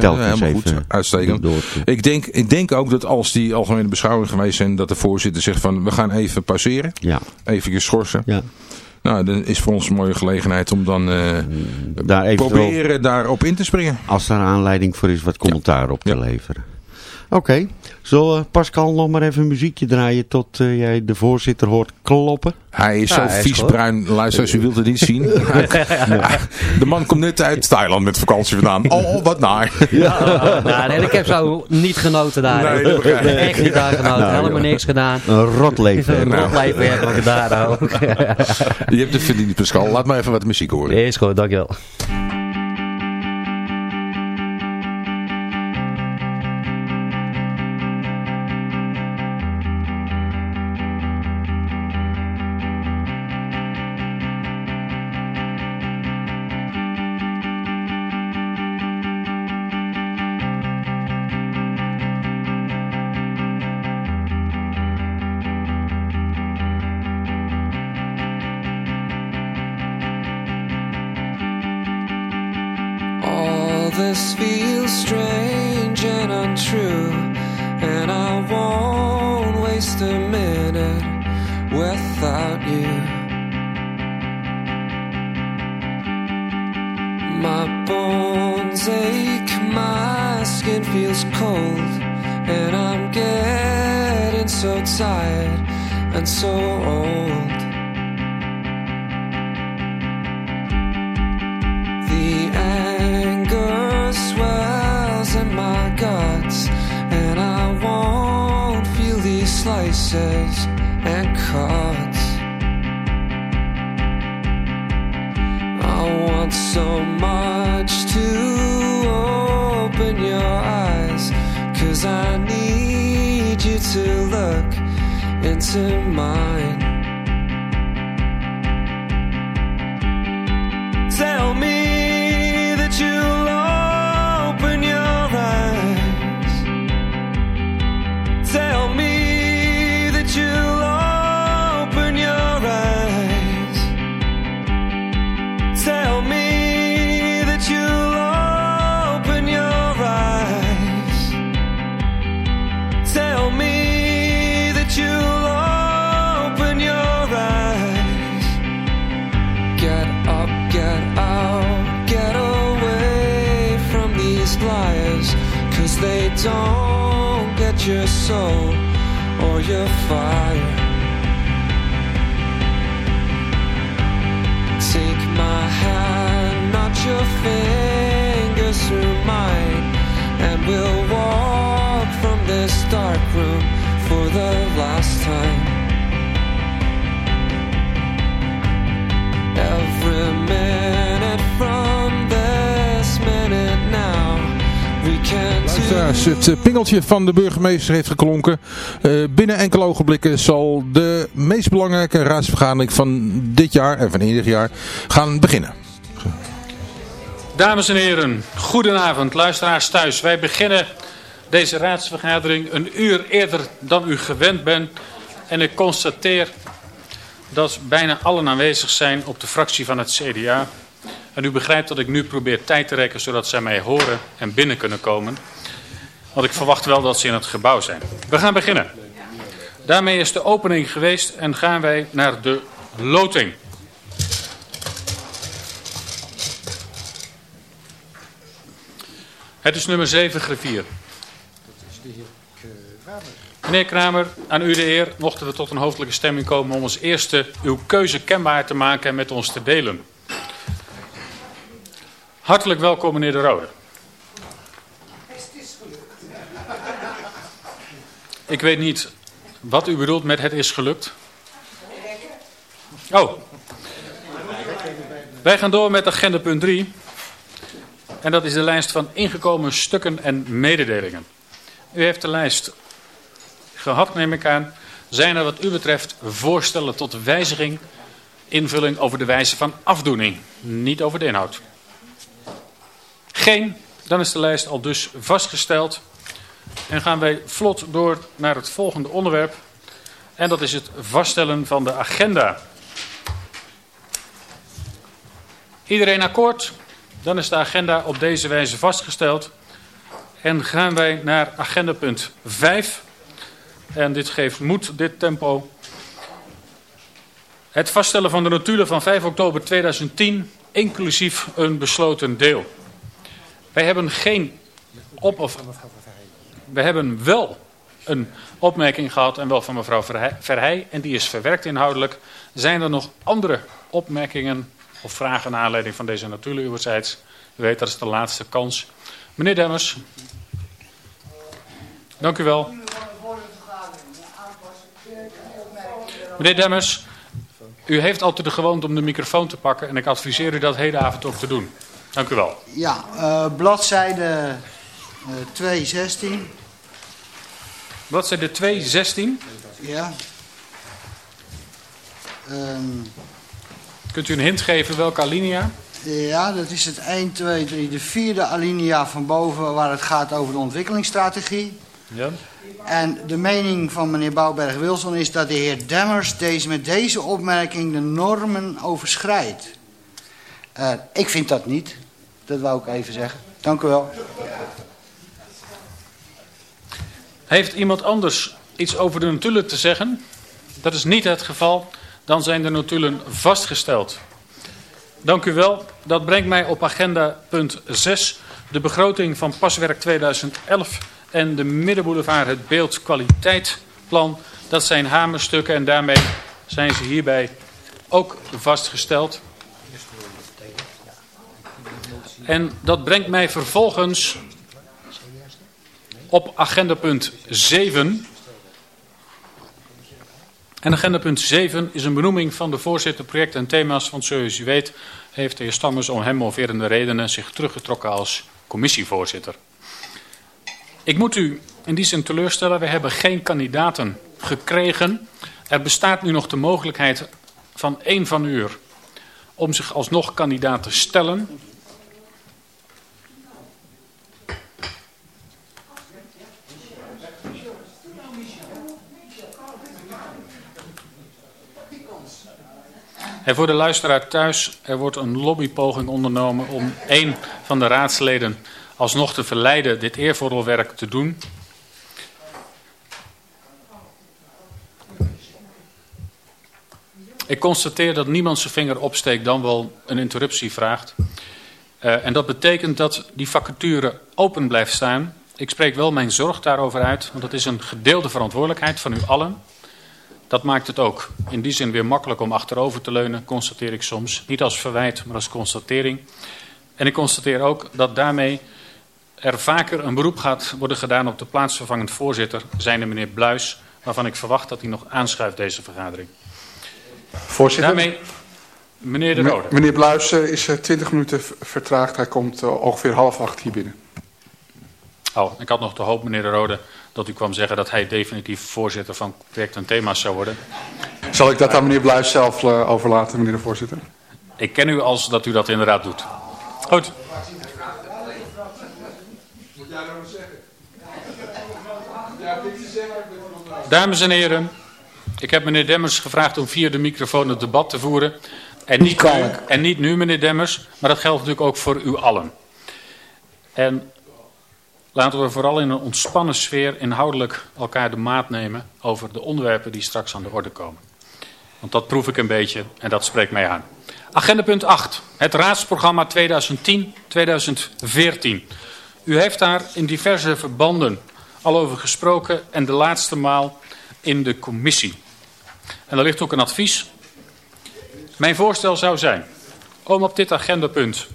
helemaal goed. Uitstekend. Ik denk, ik denk ook dat als die algemene beschouwing geweest zijn, dat de voorzitter zegt van we gaan even pauzeren. Ja. Even schorsen. Ja. Nou, dat is voor ons een mooie gelegenheid om dan uh, daar proberen daarop in te springen. Als daar aanleiding voor is, wat commentaar op te leveren. Oké, okay. Zal uh, Pascal nog maar even een muziekje draaien tot uh, jij de voorzitter hoort kloppen? Hij is ja, zo viesbruin, luister, als u wilt het niet zien. de man komt net uit Thailand met vakantie vandaan. Oh, wat naar. Ja, nou, nee, ik heb zo niet genoten daar. Nee, nee, Echt niet daar genoten, nou, helemaal niks gedaan. Een rotleven. een nou. rotleven heb ik daar ook. Je hebt het verdiend, Pascal. Laat maar even wat muziek horen. Is goed, dankjewel. so much to open your eyes. Cause I need you to look into mine. Soul or your fire. Take my hand, not your fingers through mine, and we'll walk from this dark room for the het eh, pingeltje van de burgemeester heeft geklonken. Uh, binnen enkele ogenblikken zal de meest belangrijke raadsvergadering van dit jaar en van ieder jaar gaan beginnen. Dames en heren, goedenavond luisteraars thuis. Wij beginnen deze raadsvergadering een uur eerder dan u gewend bent. En ik constateer dat bijna allen aanwezig zijn op de fractie van het CDA. En u begrijpt dat ik nu probeer tijd te rekken zodat zij mij horen en binnen kunnen komen. Want ik verwacht wel dat ze in het gebouw zijn. We gaan beginnen. Daarmee is de opening geweest en gaan wij naar de loting. Het is nummer 7, griffier. Meneer Kramer, aan u de eer, mochten we tot een hoofdelijke stemming komen om ons eerste uw keuze kenbaar te maken en met ons te delen. Hartelijk welkom meneer De Rode. Ik weet niet wat u bedoelt met het is gelukt. Oh. Wij gaan door met agenda punt 3. En dat is de lijst van ingekomen stukken en mededelingen. U heeft de lijst gehad, neem ik aan. Zijn er wat u betreft voorstellen tot wijziging, invulling over de wijze van afdoening, niet over de inhoud? Geen, dan is de lijst al dus vastgesteld. En gaan wij vlot door naar het volgende onderwerp. En dat is het vaststellen van de agenda. Iedereen akkoord? Dan is de agenda op deze wijze vastgesteld. En gaan wij naar agenda punt 5. En dit geeft moed, dit tempo. Het vaststellen van de notulen van 5 oktober 2010, inclusief een besloten deel. Wij hebben geen op of we hebben wel een opmerking gehad en wel van mevrouw Verheij en die is verwerkt inhoudelijk. Zijn er nog andere opmerkingen of vragen naar aanleiding van deze uwerzijds? U weet dat is de laatste kans. Meneer Demmers. Dank u wel. Meneer Demmers, u heeft altijd de gewoonte om de microfoon te pakken en ik adviseer u dat hedenavond ook te doen. Dank u wel. Ja, uh, bladzijde uh, 216. Bladzijde 216? Ja. Um, Kunt u een hint geven welke alinea? Ja, dat is het 1, 2, 3, de vierde alinea van boven waar het gaat over de ontwikkelingsstrategie. Ja. En de mening van meneer Bouwberg-Wilson is dat de heer Demmers deze, met deze opmerking de normen overschrijdt. Uh, ik vind dat niet. Dat wou ik even zeggen. Dank u wel. Heeft iemand anders iets over de notulen te zeggen? Dat is niet het geval. Dan zijn de notulen vastgesteld. Dank u wel. Dat brengt mij op agenda punt 6. De begroting van paswerk 2011 en de middenboulevard het beeldkwaliteitplan. Dat zijn hamerstukken en daarmee zijn ze hierbij ook vastgesteld. En dat brengt mij vervolgens op agenda punt 7. En agenda punt 7 is een benoeming van de voorzitter projecten en thema's. Want zoals u weet heeft de heer Stammers om hem moverende redenen zich teruggetrokken als commissievoorzitter. Ik moet u in die zin teleurstellen, we hebben geen kandidaten gekregen. Er bestaat nu nog de mogelijkheid van één van u om zich alsnog kandidaat te stellen. En voor de luisteraar thuis, er wordt een lobbypoging ondernomen om één van de raadsleden alsnog te verleiden dit eervolle te doen. Ik constateer dat niemand zijn vinger opsteekt dan wel een interruptie vraagt. Uh, en dat betekent dat die vacature open blijft staan. Ik spreek wel mijn zorg daarover uit, want het is een gedeelde verantwoordelijkheid van u allen. Dat maakt het ook in die zin weer makkelijk om achterover te leunen, constateer ik soms. Niet als verwijt, maar als constatering. En ik constateer ook dat daarmee er vaker een beroep gaat worden gedaan op de plaatsvervangend voorzitter, zijnde meneer Bluis, waarvan ik verwacht dat hij nog aanschuift deze vergadering. Voorzitter. Daarmee, meneer De Rode. Meneer Bluis uh, is 20 uh, minuten vertraagd. Hij komt uh, ongeveer half acht hier binnen. Oh, ik had nog de hoop, meneer De Rode, dat u kwam zeggen dat hij definitief voorzitter van project en thema's zou worden. Zal ik dat aan meneer Bluis zelf uh, overlaten, meneer de voorzitter? Ik ken u als dat u dat inderdaad doet. Goed. Dames en heren, ik heb meneer Demmers gevraagd om via de microfoon het debat te voeren. En niet, nu, en niet nu, meneer Demmers, maar dat geldt natuurlijk ook voor u allen. En laten we vooral in een ontspannen sfeer inhoudelijk elkaar de maat nemen over de onderwerpen die straks aan de orde komen. Want dat proef ik een beetje en dat spreekt mij aan. Agenda punt 8, het raadsprogramma 2010-2014. U heeft daar in diverse verbanden al over gesproken en de laatste maal in de commissie. En er ligt ook een advies. Mijn voorstel zou zijn om op dit agendapunt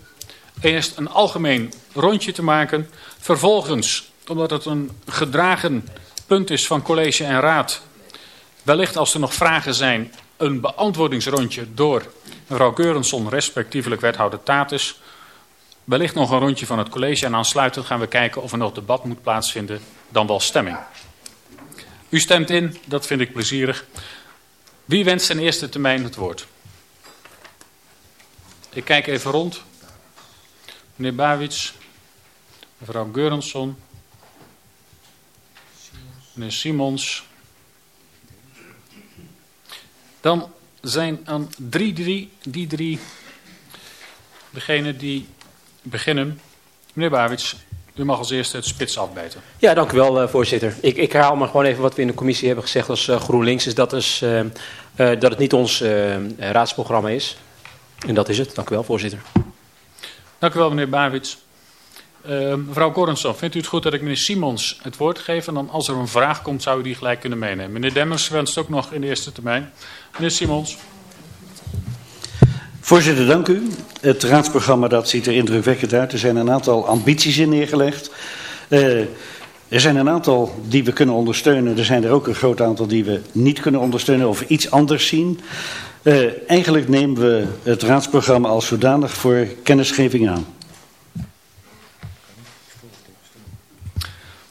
eerst een algemeen rondje te maken. Vervolgens, omdat het een gedragen punt is van college en raad, wellicht als er nog vragen zijn, een beantwoordingsrondje door mevrouw Keurenson, respectievelijk wethouder Tatus. Wellicht nog een rondje van het college en aansluitend gaan we kijken of er nog debat moet plaatsvinden, dan wel stemming. U stemt in, dat vind ik plezierig. Wie wenst in eerste termijn het woord? Ik kijk even rond. Meneer Bawits, mevrouw Geurensson, meneer Simons. Dan zijn aan drie, drie, die drie, degene die beginnen. Meneer Bawits. U mag als eerste het spits afbijten. Ja, dank u wel, voorzitter. Ik, ik herhaal maar gewoon even wat we in de commissie hebben gezegd als GroenLinks. Is dat, is, dat het niet ons raadsprogramma is. En dat is het. Dank u wel, voorzitter. Dank u wel, meneer Bawits. Uh, mevrouw Gorensson, vindt u het goed dat ik meneer Simons het woord geef? En dan als er een vraag komt, zou u die gelijk kunnen meenemen. Meneer Demmers wenst ook nog in de eerste termijn. Meneer Simons. Voorzitter, dank u. Het raadsprogramma dat ziet er indrukwekkend uit. Er zijn een aantal ambities in neergelegd. Uh, er zijn een aantal die we kunnen ondersteunen. Er zijn er ook een groot aantal die we niet kunnen ondersteunen of iets anders zien. Uh, eigenlijk nemen we het raadsprogramma als zodanig voor kennisgeving aan.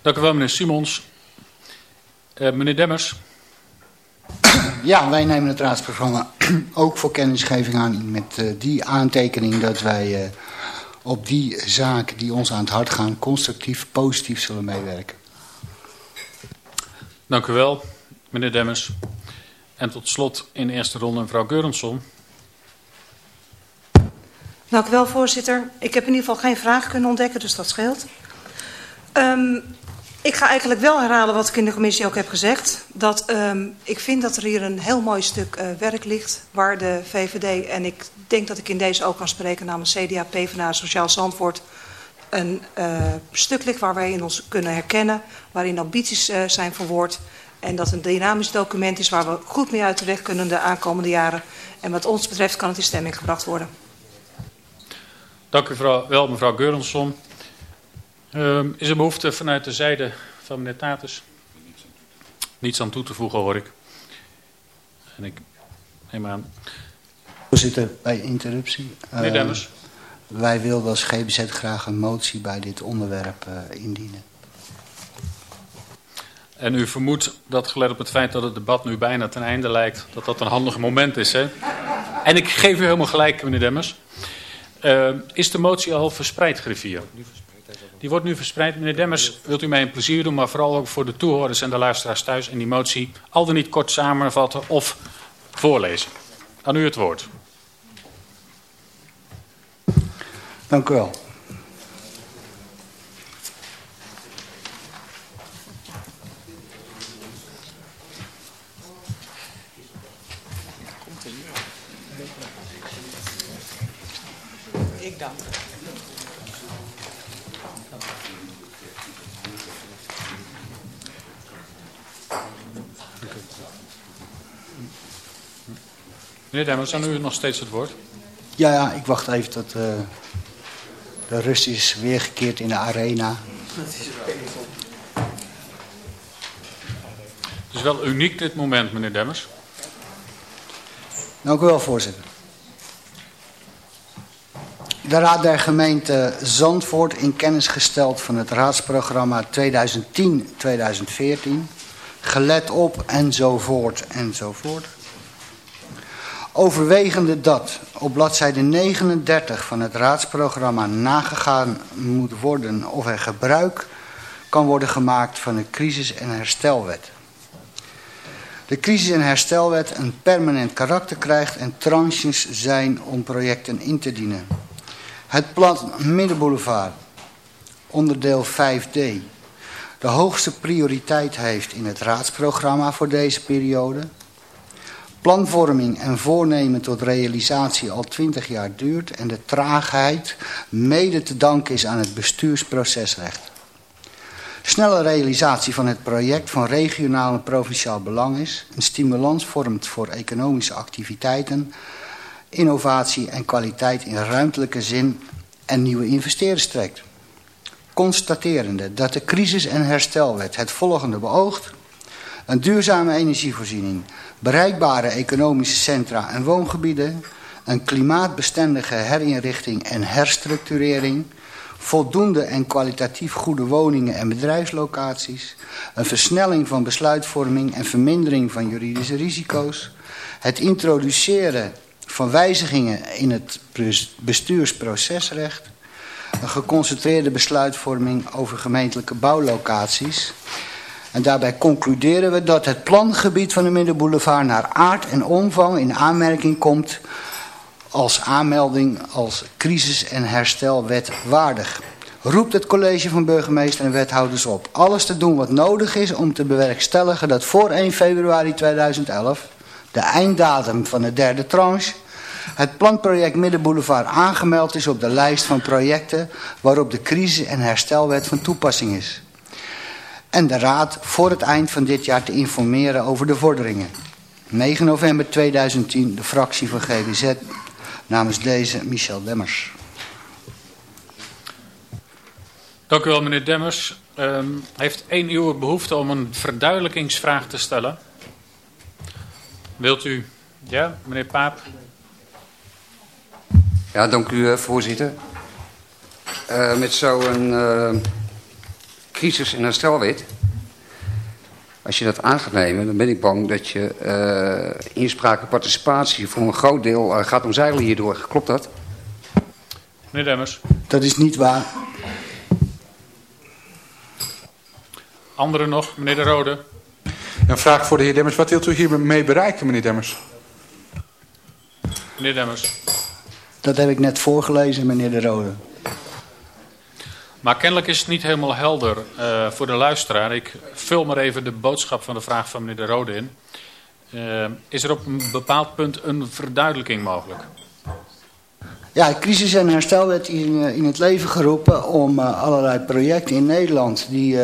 Dank u wel, meneer Simons. Uh, meneer Demmers. Ja, wij nemen het raadsprogramma ook voor kennisgeving aan met uh, die aantekening dat wij uh, op die zaken die ons aan het hart gaan constructief, positief zullen meewerken. Dank u wel, meneer Demmers. En tot slot in eerste ronde mevrouw Geurensson. Dank u wel, voorzitter. Ik heb in ieder geval geen vragen kunnen ontdekken, dus dat scheelt. Um, ik ga eigenlijk wel herhalen wat ik in de commissie ook heb gezegd. Dat um, ik vind dat er hier een heel mooi stuk uh, werk ligt. Waar de VVD, en ik denk dat ik in deze ook kan spreken namens CDA, PvdA, Sociaal Zandvoort. Een uh, stuk ligt waar wij in ons kunnen herkennen. Waarin ambities uh, zijn verwoord. En dat een dynamisch document is waar we goed mee uit de weg kunnen de aankomende jaren. En wat ons betreft kan het in stemming gebracht worden. Dank u wel, mevrouw Geurensson. Uh, is er behoefte vanuit de zijde van meneer Tatus? Niets aan toe te voegen hoor ik. En ik neem aan. Voorzitter, bij interruptie. Meneer uh, Demmers. Wij wilden als GBZ graag een motie bij dit onderwerp uh, indienen. En u vermoedt dat gelet op het feit dat het debat nu bijna ten einde lijkt, dat dat een handig moment is. Hè? En ik geef u helemaal gelijk, meneer Demmers. Uh, is de motie al verspreid, griffier? Die wordt nu verspreid. Meneer Demmers, wilt u mij een plezier doen, maar vooral ook voor de toehoorders en de luisteraars thuis in die motie al dan niet kort samenvatten of voorlezen. Aan u het woord. Dank u wel. Meneer Demmers, aan u nog steeds het woord. Ja, ja ik wacht even tot uh, de rust is weergekeerd in de arena. Het is wel uniek dit moment, meneer Demmers. Dank u wel, voorzitter. De Raad der Gemeente Zandvoort in kennis gesteld van het raadsprogramma 2010-2014. Gelet op enzovoort enzovoort. Overwegende dat op bladzijde 39 van het raadsprogramma nagegaan moet worden of er gebruik kan worden gemaakt van de crisis- en herstelwet. De crisis- en herstelwet een permanent karakter krijgt en tranches zijn om projecten in te dienen. Het plan Middenboulevard, onderdeel 5D, de hoogste prioriteit heeft in het raadsprogramma voor deze periode planvorming en voornemen tot realisatie al twintig jaar duurt en de traagheid mede te danken is aan het bestuursprocesrecht. Snelle realisatie van het project van regionaal en provinciaal belang is, een stimulans vormt voor economische activiteiten, innovatie en kwaliteit in ruimtelijke zin en nieuwe investeerders trekt. Constaterende dat de crisis- en herstelwet het volgende beoogt, een duurzame energievoorziening, bereikbare economische centra en woongebieden, een klimaatbestendige herinrichting en herstructurering, voldoende en kwalitatief goede woningen en bedrijfslocaties, een versnelling van besluitvorming en vermindering van juridische risico's, het introduceren van wijzigingen in het bestuursprocesrecht, een geconcentreerde besluitvorming over gemeentelijke bouwlocaties en daarbij concluderen we dat het plangebied van de Middenboulevard naar aard en omvang in aanmerking komt als aanmelding als crisis- en herstelwet waardig. roept het college van burgemeester en wethouders op alles te doen wat nodig is om te bewerkstelligen dat voor 1 februari 2011, de einddatum van de derde tranche, het planproject Middenboulevard aangemeld is op de lijst van projecten waarop de crisis- en herstelwet van toepassing is. En de raad voor het eind van dit jaar te informeren over de vorderingen. 9 november 2010, de fractie van GWZ, namens deze Michel Demmers. Dank u wel, meneer Demmers. Um, heeft één uur behoefte om een verduidelijkingsvraag te stellen? Wilt u? Ja, meneer Paap? Ja, dank u, uh, voorzitter. Uh, met zo'n uh, crisis- en herstelwet... als je dat aan gaat nemen, dan ben ik bang dat je inspraak en participatie... voor een groot deel gaat omzeilen hierdoor. Klopt dat? Meneer Demmers. Dat is niet waar. Anderen nog? Meneer De Rode. Een vraag voor de heer Demmers. Wat wilt u hiermee bereiken, meneer Demmers? Meneer Demmers. Dat heb ik net voorgelezen, meneer De Rode. Maar kennelijk is het niet helemaal helder uh, voor de luisteraar. Ik vul maar even de boodschap van de vraag van meneer De Rode in. Uh, is er op een bepaald punt een verduidelijking mogelijk? Ja, crisis- en herstel werd in, in het leven geroepen om allerlei projecten in Nederland die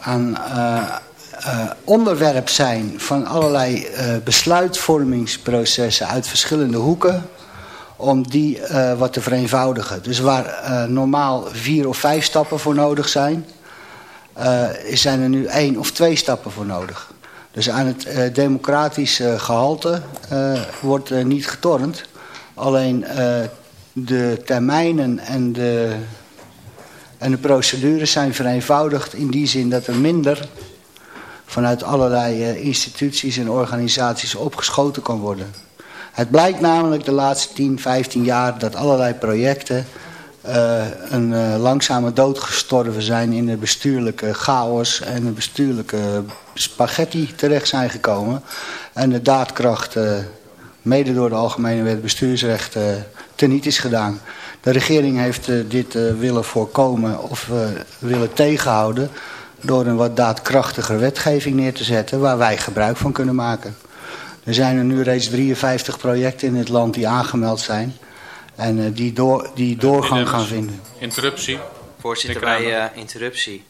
aan onderwerp zijn van allerlei besluitvormingsprocessen uit verschillende hoeken, om die wat te vereenvoudigen. Dus waar normaal vier of vijf stappen voor nodig zijn, zijn er nu één of twee stappen voor nodig. Dus aan het democratische gehalte wordt niet getornd. Alleen de termijnen en de, en de procedures zijn vereenvoudigd in die zin dat er minder vanuit allerlei instituties en organisaties opgeschoten kan worden. Het blijkt namelijk de laatste 10, 15 jaar dat allerlei projecten uh, een uh, langzame dood gestorven zijn in de bestuurlijke chaos en de bestuurlijke spaghetti terecht zijn gekomen. En de daadkracht, mede door de Algemene Wet Bestuursrecht, teniet is gedaan. De regering heeft dit willen voorkomen of willen tegenhouden door een wat daadkrachtiger wetgeving neer te zetten waar wij gebruik van kunnen maken. Er zijn er nu reeds 53 projecten in het land die aangemeld zijn en die, door, die doorgang gaan vinden. Interruptie. Voorzitter, bij interruptie.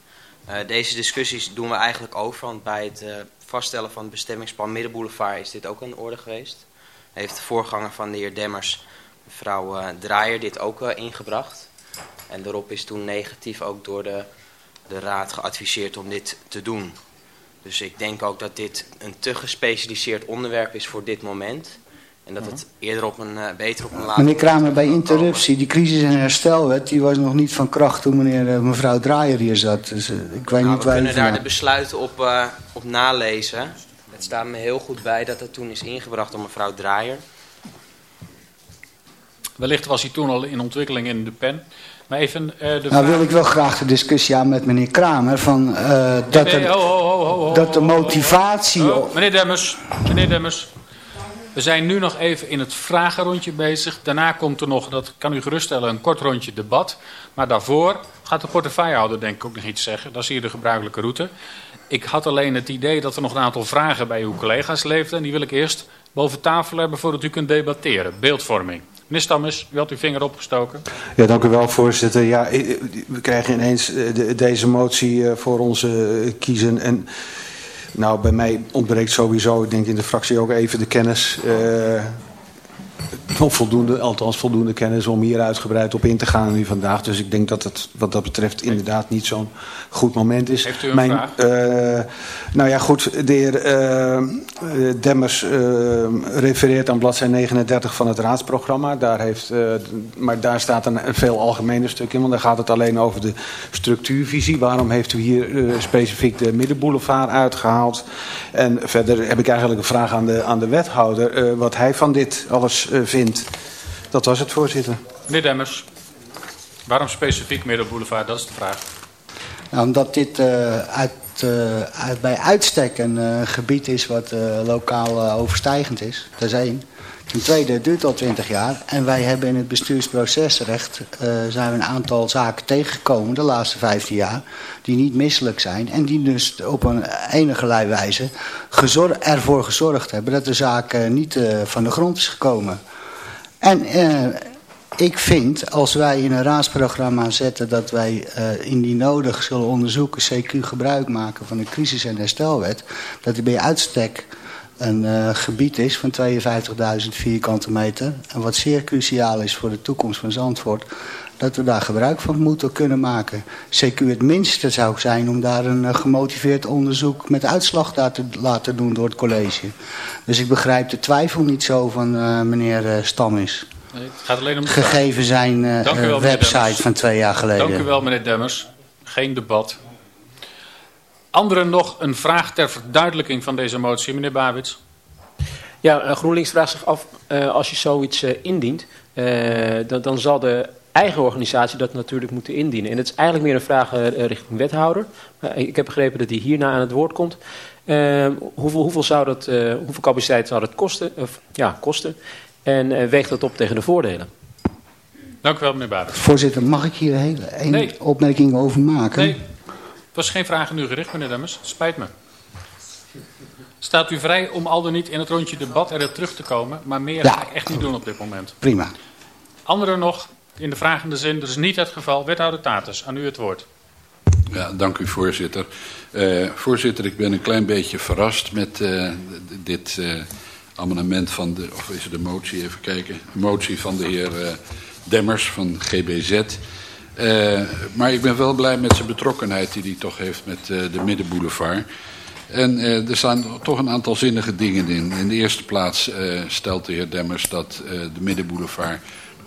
deze discussies doen we eigenlijk over, want bij het vaststellen van het bestemmingsplan Middenboulevard is dit ook aan de orde geweest. Heeft de voorganger van de heer Demmers mevrouw uh, Draaier dit ook uh, ingebracht. En daarop is toen negatief ook door de, de raad geadviseerd om dit te doen. Dus ik denk ook dat dit een te gespecialiseerd onderwerp is voor dit moment. En dat het eerder op een, uh, beter op een later Meneer Kramer, bij interruptie, die crisis- en herstelwet, die was nog niet van kracht toen meneer, mevrouw Draaier hier zat. Dus ik weet nou, niet we waar kunnen daar de besluiten op, op nalezen. Het staat me heel goed bij dat dat toen is ingebracht door mevrouw Draaier. Wellicht was hij toen al in ontwikkeling in de pen. Maar even uh, de nou wil ik wel graag de discussie aan met meneer Kramer. Van, uh, dat, nee, er, ho, ho, ho, dat de motivatie... Oh, meneer Demmers, meneer Demmers. We zijn nu nog even in het vragenrondje bezig. Daarna komt er nog, dat kan u geruststellen, een kort rondje debat. Maar daarvoor gaat de portefeuillehouder denk ik ook nog iets zeggen. Dat is hier de gebruikelijke route. Ik had alleen het idee dat er nog een aantal vragen bij uw collega's leefden. En die wil ik eerst boven tafel hebben voordat u kunt debatteren. Beeldvorming. Meneer Stammes, u had uw vinger opgestoken. Ja, dank u wel, voorzitter. Ja, we krijgen ineens de, deze motie voor ons kiezen. En nou, bij mij ontbreekt sowieso, ik denk in de fractie ook even de kennis... voldoende, althans voldoende kennis om hier uitgebreid op in te gaan nu vandaag. Dus ik denk dat het wat dat betreft inderdaad niet zo'n goed moment is. Heeft u een Mijn, vraag? Uh, nou ja, goed. De heer uh, Demmers uh, refereert aan bladzijde 39 van het raadsprogramma. Daar heeft, maar daar staat een, een veel algemener stuk in, want daar gaat het alleen over de structuurvisie. Waarom heeft u hier specifiek de middenboulevard uitgehaald? En verder heb ik eigenlijk een vraag aan de, aan de wethouder, wat hij van dit alles vindt. Dat was het, voorzitter. Meneer Demmers, waarom specifiek Middenboulevard? Dat is de vraag. Nou, omdat dit uh, uit eh, uit- bij uitstek een eh, gebied is wat eh, lokaal eh, overstijgend is. Dat is één. Ten tweede, het duurt al twintig jaar. En wij hebben in het bestuursprocesrecht eh, zijn we een aantal zaken tegengekomen de laatste 15 jaar. Die niet misselijk zijn. En die dus op een enigerlei wijze gezor- ervoor gezorgd hebben dat de zaak eh, niet eh, van de grond is gekomen. En eh, ik vind, als wij in een raadsprogramma zetten dat wij eh, indien nodig zullen onderzoeken, CQ gebruik maken van de crisis- en herstelwet, dat er bij uitstek een eh, gebied is van 52.000 vierkante meter. En wat zeer cruciaal is voor de toekomst van Zandvoort, dat we daar gebruik van moeten kunnen maken. CQ het minste zou zijn om daar een eh, gemotiveerd onderzoek met uitslag daar te laten doen door het college. Dus ik begrijp de twijfel niet zo van eh, meneer eh, Stammis. Nee, het gaat alleen om de Gegeven zijn wel, website van twee jaar geleden. Dank u wel, meneer Demmers. Geen debat. Anderen nog een vraag ter verduidelijking van deze motie, meneer Babits? Ja, GroenLinks vraagt zich af, eh, als je zoiets indient, eh, dan, dan zal de eigen organisatie dat natuurlijk moeten indienen. En het is eigenlijk meer een vraag eh, richting wethouder. Maar ik heb begrepen dat hij hierna aan het woord komt. Eh, hoeveel, hoeveel, zou dat, eh, hoeveel capaciteit zou dat kosten? Of, ja, kosten? En eh, weegt dat op tegen de voordelen? Dank u wel, meneer Babits. Voorzitter, mag ik hier een hele Nee. opmerking over maken? Nee, het was geen vraag aan u gericht, meneer Demmers. Spijt me. Staat u vrij om al dan niet in het rondje debat erop terug te komen, maar meer Ja. ga ik echt niet doen op dit moment. Prima. Anderen nog, in de vragende zin, dat is niet het geval. Wethouder Tatus, aan u het woord. Ja, dank u voorzitter. Eh, voorzitter, ik ben een klein beetje verrast met eh, dit eh, amendement van de, of is het een motie, even kijken, motie van de heer Demmers van GBZ. Maar ik ben wel blij met zijn betrokkenheid die hij toch heeft met de Middenboulevard. En er staan toch een aantal zinnige dingen in. In de eerste plaats stelt de heer Demmers dat de Middenboulevard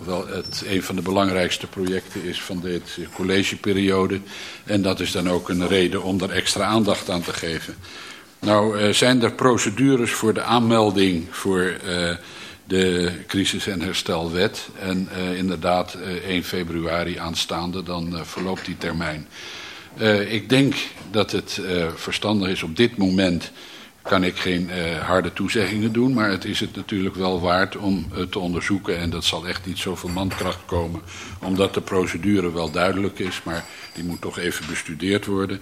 wel het een van de belangrijkste projecten is van deze collegeperiode. En dat is dan ook een reden om er extra aandacht aan te geven. Nou eh, zijn er procedures voor de aanmelding voor eh, de crisis- en herstelwet. En eh, inderdaad, eh, 1 februari aanstaande, dan verloopt die termijn. Ik denk dat het verstandig is op dit moment kan ik geen eh, harde toezeggingen doen, maar het is het natuurlijk wel waard om het te onderzoeken. En dat zal echt niet zoveel mankracht komen, omdat de procedure wel duidelijk is, maar die moet toch even bestudeerd worden.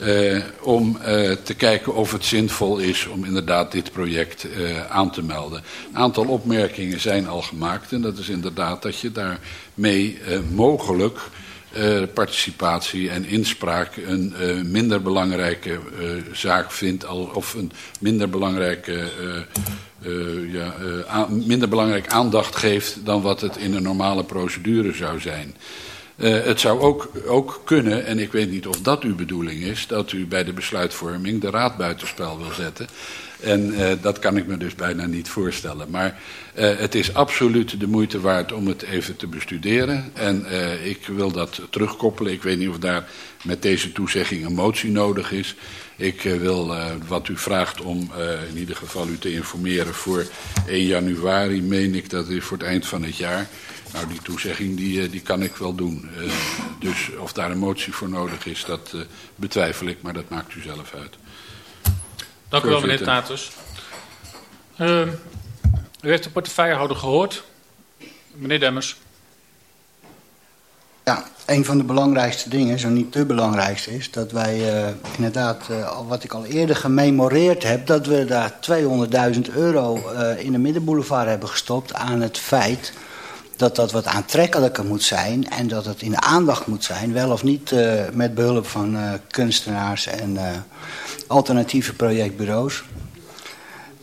Eh, om eh, te kijken of het zinvol is om inderdaad dit project eh, aan te melden. Een aantal opmerkingen zijn al gemaakt en dat is inderdaad dat je daarmee eh, mogelijk eh, participatie en inspraak een eh, minder belangrijke eh, zaak vindt, al, of een minder belangrijke, ja, minder belangrijk aandacht geeft dan wat het in een normale procedure zou zijn. Het zou ook, ook kunnen, en ik weet niet of dat uw bedoeling is, dat u bij de besluitvorming de raad buitenspel wil zetten. En eh, dat kan ik me dus bijna niet voorstellen. Maar eh, het is absoluut de moeite waard om het even te bestuderen. En eh, ik wil dat terugkoppelen. Ik weet niet of daar met deze toezegging een motie nodig is. Ik wil wat u vraagt om in ieder geval u te informeren voor 1 januari, meen ik dat is voor het eind van het jaar. Nou, die toezegging die, die kan ik wel doen. Dus of daar een motie voor nodig is, dat betwijfel ik, maar dat maakt u zelf uit. Dank u wel, meneer. Tatus. Ehm, u heeft de portefeuillehouder gehoord. Meneer Demmers. Ja, een van de belangrijkste dingen, zo niet de belangrijkste, is dat wij eh, inderdaad, eh, wat ik al eerder gememoreerd heb, dat we daar 200.000 euro eh, in de Middenboulevard hebben gestopt aan het feit dat dat wat aantrekkelijker moet zijn en dat het in de aandacht moet zijn, wel of niet eh, met behulp van eh, kunstenaars en eh, alternatieve projectbureaus.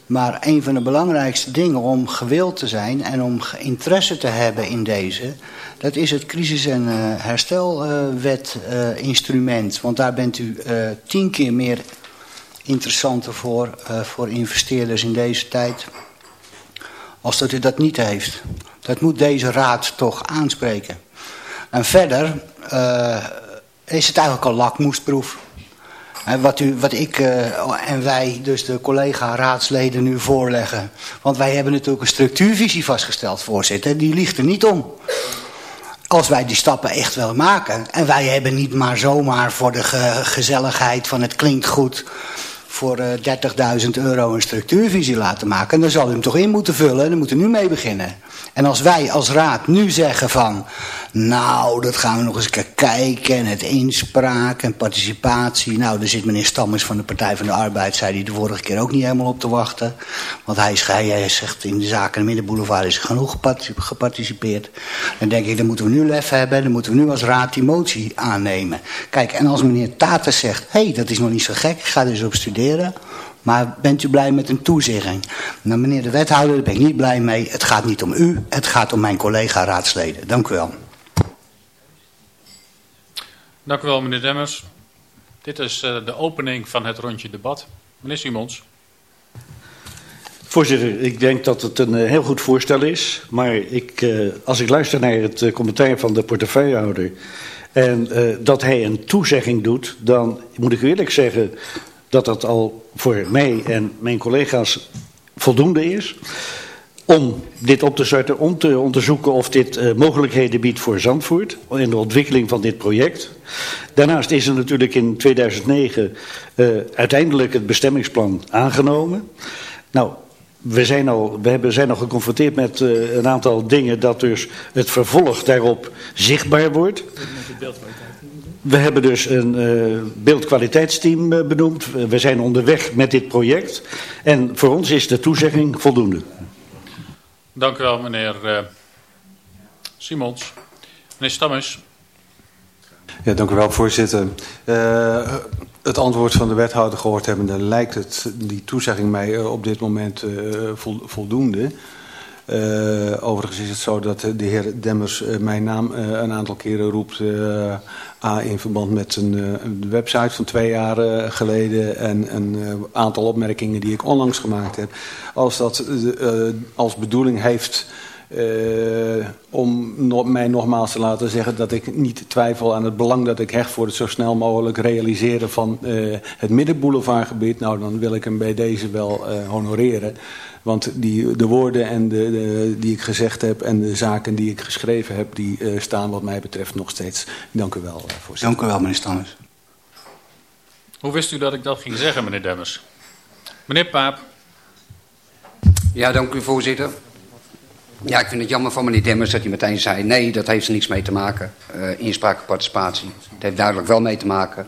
Maar een van de belangrijkste dingen om gewild te zijn en om interesse te hebben in deze, dat is het crisis- en eh, herstelwet eh, instrument. Want daar bent u tien keer meer interessanter voor, voor investeerders in deze tijd, als dat u dat niet heeft. Dat moet deze raad toch aanspreken. En verder eh, is het eigenlijk al lakmoesproef. Wat, u, wat ik eh, en wij, dus de collega-raadsleden, nu voorleggen. Want wij hebben natuurlijk een structuurvisie vastgesteld, voorzitter. Die ligt er niet om. als wij die stappen echt willen maken. En wij hebben niet maar zomaar voor de ge- gezelligheid van het klinkt goed voor eh 30.000 euro een structuurvisie laten maken. Dan zal u hem toch in moeten vullen en dan moeten we nu mee beginnen. En als wij als raad nu zeggen van... nou, dat gaan we nog eens kijken... en het inspraak en participatie... nou, daar zit meneer Stammers van de Partij van de Arbeid... zei hij de vorige keer ook niet helemaal op te wachten. Want hij, is- hij zegt in de zaken Middenboulevard... is genoeg geparti- geparticipeerd. Dan denk ik, dan moeten we nu lef hebben... dan moeten we nu als raad die motie aannemen. Kijk, en als meneer Tatus zegt... hé, hey, dat is nog niet zo gek, ik ga eens op studeren... Maar bent u blij met een toezegging? Nou, meneer de wethouder, daar ben ik niet blij mee. Het gaat niet om u, het gaat om mijn collega-raadsleden. Dank u wel. Dank u wel, meneer Demmers. Dit is eh, de opening van het rondje debat. Meneer Simons. Voorzitter, ik denk dat het een eh, heel goed voorstel is. Maar ik, eh, als ik luister naar het commentaar van de portefeuillehouder... en eh, dat hij een toezegging doet... dan moet ik eerlijk zeggen dat dat al voor mij en mijn collega's voldoende is... om dit op te starten, om te onderzoeken of dit eh, mogelijkheden biedt voor Zandvoort... in de ontwikkeling van dit project. Daarnaast is er natuurlijk in 2009 eh, uiteindelijk het bestemmingsplan aangenomen... Nou, we zijn al, we hebben, zijn al geconfronteerd met eh, een aantal dingen dat dus het vervolg daarop zichtbaar wordt. We hebben dus een eh, beeldkwaliteitsteam eh, benoemd. We zijn onderweg met dit project. En voor ons is de toezegging voldoende. Dank u wel, meneer eh, Simons. Meneer Stammers. Ja, dank u wel, voorzitter. Eh, het antwoord van de wethouder gehoord hebbende lijkt het, die toezegging mij op dit moment eh, vol- voldoende. Eh, overigens is het zo dat eh, de heer Demmers eh, mijn naam een aantal keren roept. A, in verband met een, website van twee jaar geleden en een aantal opmerkingen die ik onlangs gemaakt heb. Als dat als bedoeling heeft om mij nogmaals te laten zeggen dat ik niet twijfel aan het belang dat ik hecht voor het zo snel mogelijk realiseren van eh, het middenboulevardgebied. Nou, dan wil ik hem bij deze wel honoreren. Want die, de woorden en de, de- die ik gezegd heb en de zaken die ik geschreven heb, die eh, staan wat mij betreft nog steeds. Dank u wel, eh, voorzitter. Dank u wel, meneer Stammers. Hoe wist u dat ik dat ging zeggen, meneer Demmers? Meneer Paap. Ja, dank u voorzitter. Ja, ik vind het jammer van meneer Demmers dat hij meteen zei... nee, dat heeft er niks mee te maken, eh inspraak en participatie. Het heeft duidelijk wel mee te maken,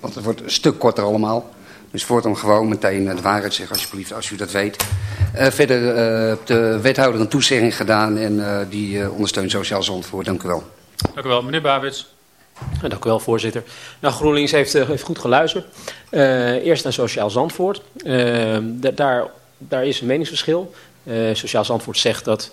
want het wordt een stuk korter allemaal. Dus voortaan gewoon meteen eh, de waarheid zeggen, alsjeblieft, als u dat weet. Eh, verder eh, heeft de wethouder een toezegging gedaan... en eh, die eh, ondersteunt Sociaal Zandvoort. Dank u wel. Dank u wel, meneer Babits. Dank u wel, voorzitter. Nou, GroenLinks heeft, heeft goed geluisterd. Eh, eerst naar Sociaal Zandvoort. Da- daar, daar is een meningsverschil. Eh, Sociaal Zandvoort zegt dat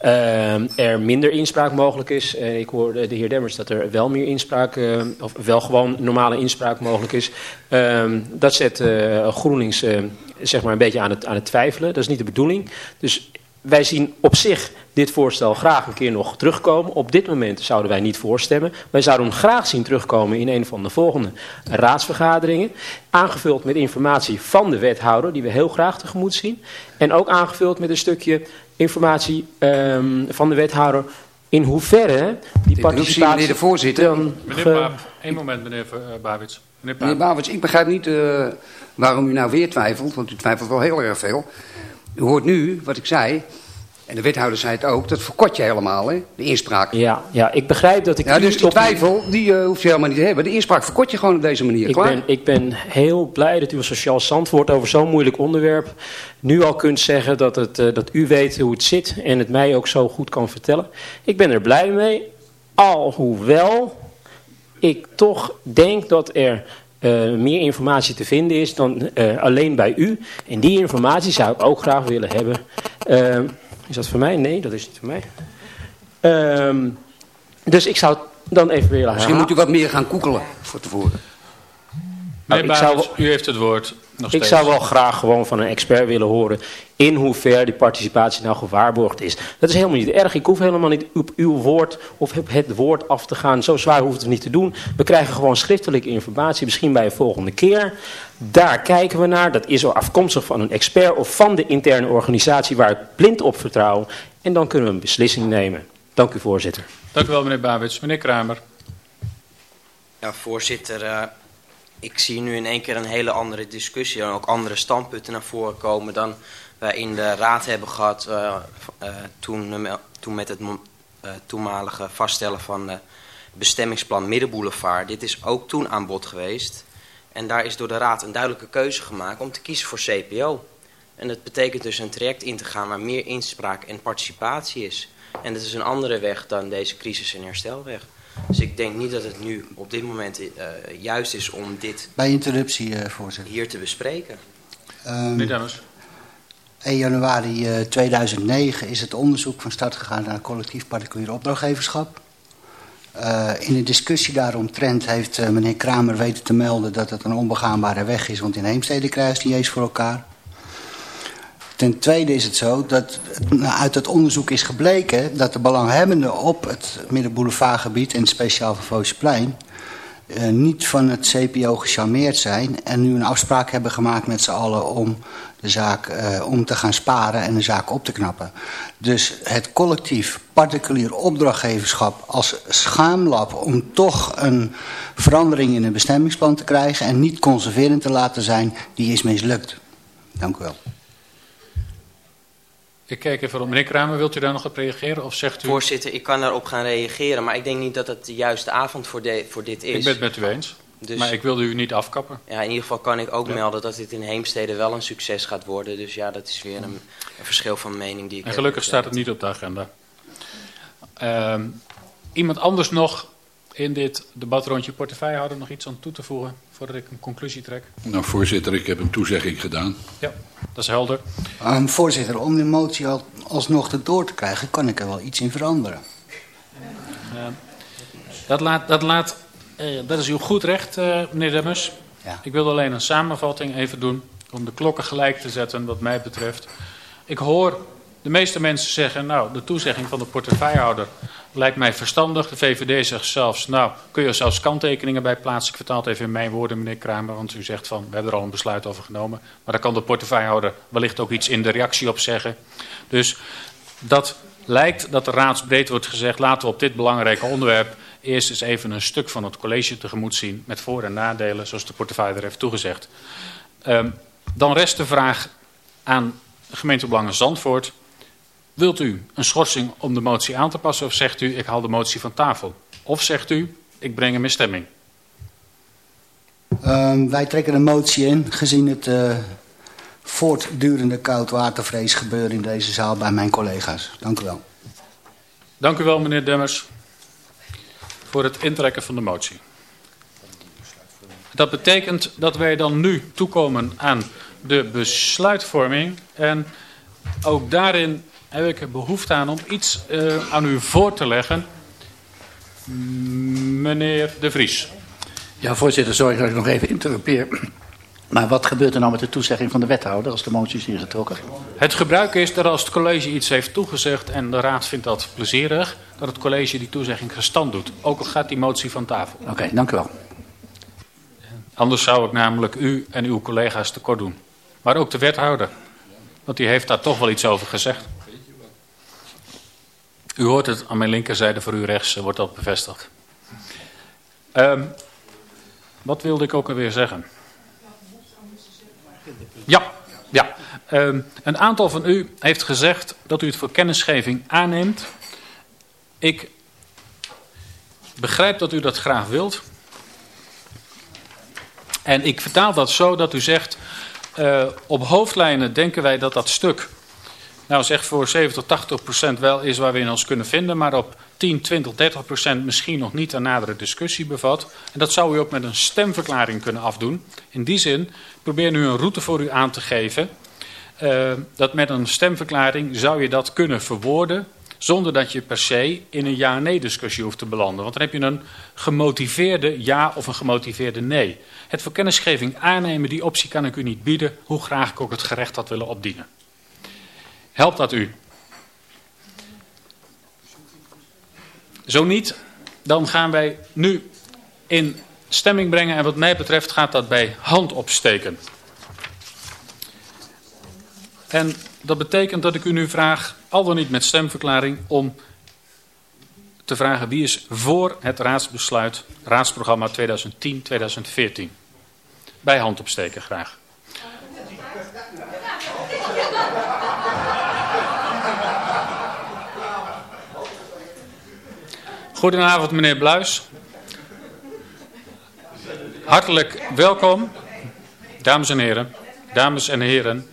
eh, er minder inspraak mogelijk is. Eh, ik hoorde de heer Demmers dat er wel meer inspraak, eh, of wel gewoon normale inspraak mogelijk is. Eh, dat zet eh, GroenLinks zeg maar een beetje aan het, aan het twijfelen. Dat is niet de bedoeling. Dus wij zien op zich dit voorstel graag een keer nog terugkomen. Op dit moment zouden wij niet voorstemmen. Wij zouden hem graag zien terugkomen in een van de volgende raadsvergaderingen. Aangevuld met informatie van de wethouder, die we heel graag tegemoet zien. En ook aangevuld met een stukje informatie ehm, van de wethouder in hoeverre die Interruptie, participatie... meneer de voorzitter. dan Meneer Paap. Eén moment, meneer eh, Babits. Meneer Paap. Meneer Bavits, ik begrijp niet eh, waarom u nou weer twijfelt, want u twijfelt wel heel erg veel. U hoort nu wat ik zei, en de wethouder zei het ook, dat verkort je helemaal, hè, de inspraak. Ja, ja, ik begrijp dat ik... Ja, dus die twijfel, die eh, hoef je helemaal niet te hebben. De inspraak verkort je gewoon op deze manier, Ik klaar? ben, ik ben heel blij dat u als sociaal zandwoord over zo'n moeilijk onderwerp nu al kunt zeggen dat, het, eh, dat u weet hoe het zit en het mij ook zo goed kan vertellen. Ik ben er blij mee, alhoewel ik toch denk dat er eh, meer informatie te vinden is dan eh, alleen bij u. En die informatie zou ik ook graag willen hebben. Eh, is dat voor mij? Nee, dat is niet voor mij. Ehm, dus ik zou dan even willen Misschien moet u wat meer gaan koekelen voor tevoren. Meneer ik zou u heeft het woord. Nog Ik zou wel graag gewoon van een expert willen horen in hoeverre die participatie nou gewaarborgd is. Dat is helemaal niet erg. Ik hoef helemaal niet op uw woord of op het woord af te gaan. Zo zwaar hoeft het niet te doen. We krijgen gewoon schriftelijke informatie, misschien bij een volgende keer. Daar kijken we naar. Dat is al afkomstig van een expert of van de interne organisatie waar ik blind op vertrouw. En dan kunnen we een beslissing nemen. Dank u voorzitter. Dank u wel, meneer Babits. Meneer Kramer. Ja, voorzitter, uh, ik zie nu in één keer een hele andere discussie en ook andere standpunten naar voren komen dan wij in de raad hebben gehad uh, uh, toen, toen met het toenmalige vaststellen van bestemmingsplan Middenboulevard. Dit is ook toen aan bod geweest. En daar is door de raad een duidelijke keuze gemaakt om te kiezen voor CPO. En dat betekent dus een traject in te gaan waar meer inspraak en participatie is. En dat is een andere weg dan deze crisis- en herstelweg. Dus ik denk niet dat het nu op dit moment uh, juist is om dit... Bij interruptie, uh, voorzitter. ...hier te bespreken. Um, Meneer Demmers. 1 januari uh, 2009 is het onderzoek van start gegaan naar collectief particulier opdrachtgeverschap. Uh, in de discussie daaromtrent heeft uh, meneer Kramer weten te melden dat het een onbegaanbare weg is, want in Heemstede krijgen ze niet eens voor elkaar. Ten tweede is het zo dat nou, uit het onderzoek is gebleken dat de belanghebbenden op het Middenboulevardgebied en speciaal van Voosplein uh, niet van het CPO gecharmeerd zijn en nu een afspraak hebben gemaakt met z'n allen om de zaak uh, om te gaan sparen en de zaak op te knappen. Dus het collectief particulier opdrachtgeverschap als schaamlab om toch een verandering in het bestemmingsplan te krijgen en niet conserverend te laten zijn, die is mislukt. Dank u wel. Ik kijk even om. Meneer Kramer, wilt u daar nog op reageren? Of zegt u... Voorzitter, ik kan daarop gaan reageren, maar ik denk niet dat het de juiste avond voor, de, voor dit is. Ik ben het met u eens. Dus, maar ik wilde u niet afkappen. Ja, in ieder geval kan ik ook ja. melden dat dit in Heemstede wel een succes gaat worden. Dus ja, dat is weer een, een verschil van mening die ik En gelukkig staat het niet op de agenda. Uh, iemand anders nog in dit debat rondje portefeuillehouder nog iets aan toe te voegen voordat ik een conclusie trek? Nou, voorzitter, ik heb een toezegging gedaan. Ja, dat is helder. Um, voorzitter, om de motie al, alsnog te door te krijgen, kan ik er wel iets in veranderen. Uh, dat laat, dat laat uh, dat is uw goed recht, uh, meneer Demmers. Ja. Ik wil alleen een samenvatting even doen om de klokken gelijk te zetten wat mij betreft. Ik hoor de meeste mensen zeggen, nou, de toezegging van de portefeuillehouder lijkt mij verstandig. De VVD zegt zelfs, nou, kun je er zelfs kanttekeningen bij plaatsen. Ik vertaal het even in mijn woorden, meneer Kramer, want u zegt van, we hebben er al een besluit over genomen. Maar daar kan de portefeuillehouder wellicht ook iets in de reactie op zeggen. Dus dat lijkt dat er raadsbreed wordt gezegd, laten we op dit belangrijke onderwerp eerst eens even een stuk van het college tegemoet zien met voor- en nadelen, zoals de portefeuille heeft toegezegd. Um, dan rest de vraag aan de gemeentebelangen Zandvoort. Wilt u een schorsing om de motie aan te passen of zegt u ik haal de motie van tafel? Of zegt u ik breng hem in stemming? Um, wij trekken een motie in gezien het uh, voortdurende koudwatervrees gebeuren in deze zaal bij mijn collega's. Dank u wel. Dank u wel meneer Demmers voor het intrekken van de motie. Dat betekent dat wij dan nu toekomen aan de besluitvorming. En ook daarin heb ik behoefte aan om iets uh, aan u voor te leggen. Meneer De Vries. Ja, voorzitter, sorry dat ik nog even interrumpeer. Maar wat gebeurt er nou met de toezegging van de wethouder als de motie is ingetrokken? Het gebruik is dat als het college iets heeft toegezegd en de raad vindt dat plezierig, dat het college die toezegging gestand doet. Ook al gaat die motie van tafel. Oké, okay, dank u wel. Anders zou ik namelijk u en uw collega's tekort doen. Maar ook de wethouder. Want die heeft daar toch wel iets over gezegd. U hoort het aan mijn linkerzijde, voor u rechts wordt dat bevestigd. Um, wat wilde ik ook alweer zeggen? Ja, ja. Um, een aantal van u heeft gezegd dat u het voor kennisgeving aanneemt. Ik begrijp dat u dat graag wilt. En ik vertaal dat zo dat u zegt, uh, op hoofdlijnen denken wij dat dat stuk, nou zeg voor 70, 80 procent wel is waar we in ons kunnen vinden, maar op 10, 20, 30 procent misschien nog niet een nadere discussie bevat. En dat zou u ook met een stemverklaring kunnen afdoen. In die zin probeer nu een route voor u aan te geven. Uh, dat met een stemverklaring zou je dat kunnen verwoorden zonder dat je per se in een ja-nee discussie hoeft te belanden. Want dan heb je een gemotiveerde ja of een gemotiveerde nee. Het voor kennisgeving aannemen, die optie kan ik u niet bieden, hoe graag ik ook het gerecht had willen opdienen. Helpt dat u? Zo niet, dan gaan wij nu in stemming brengen en wat mij betreft gaat dat bij hand opsteken. En dat betekent dat ik u nu vraag, al dan niet met stemverklaring, om te vragen wie is voor het raadsbesluit, raadsprogramma 2010-2014. Bij hand opsteken graag. Goedenavond meneer Bluis. Hartelijk welkom, dames en heren, dames en heren.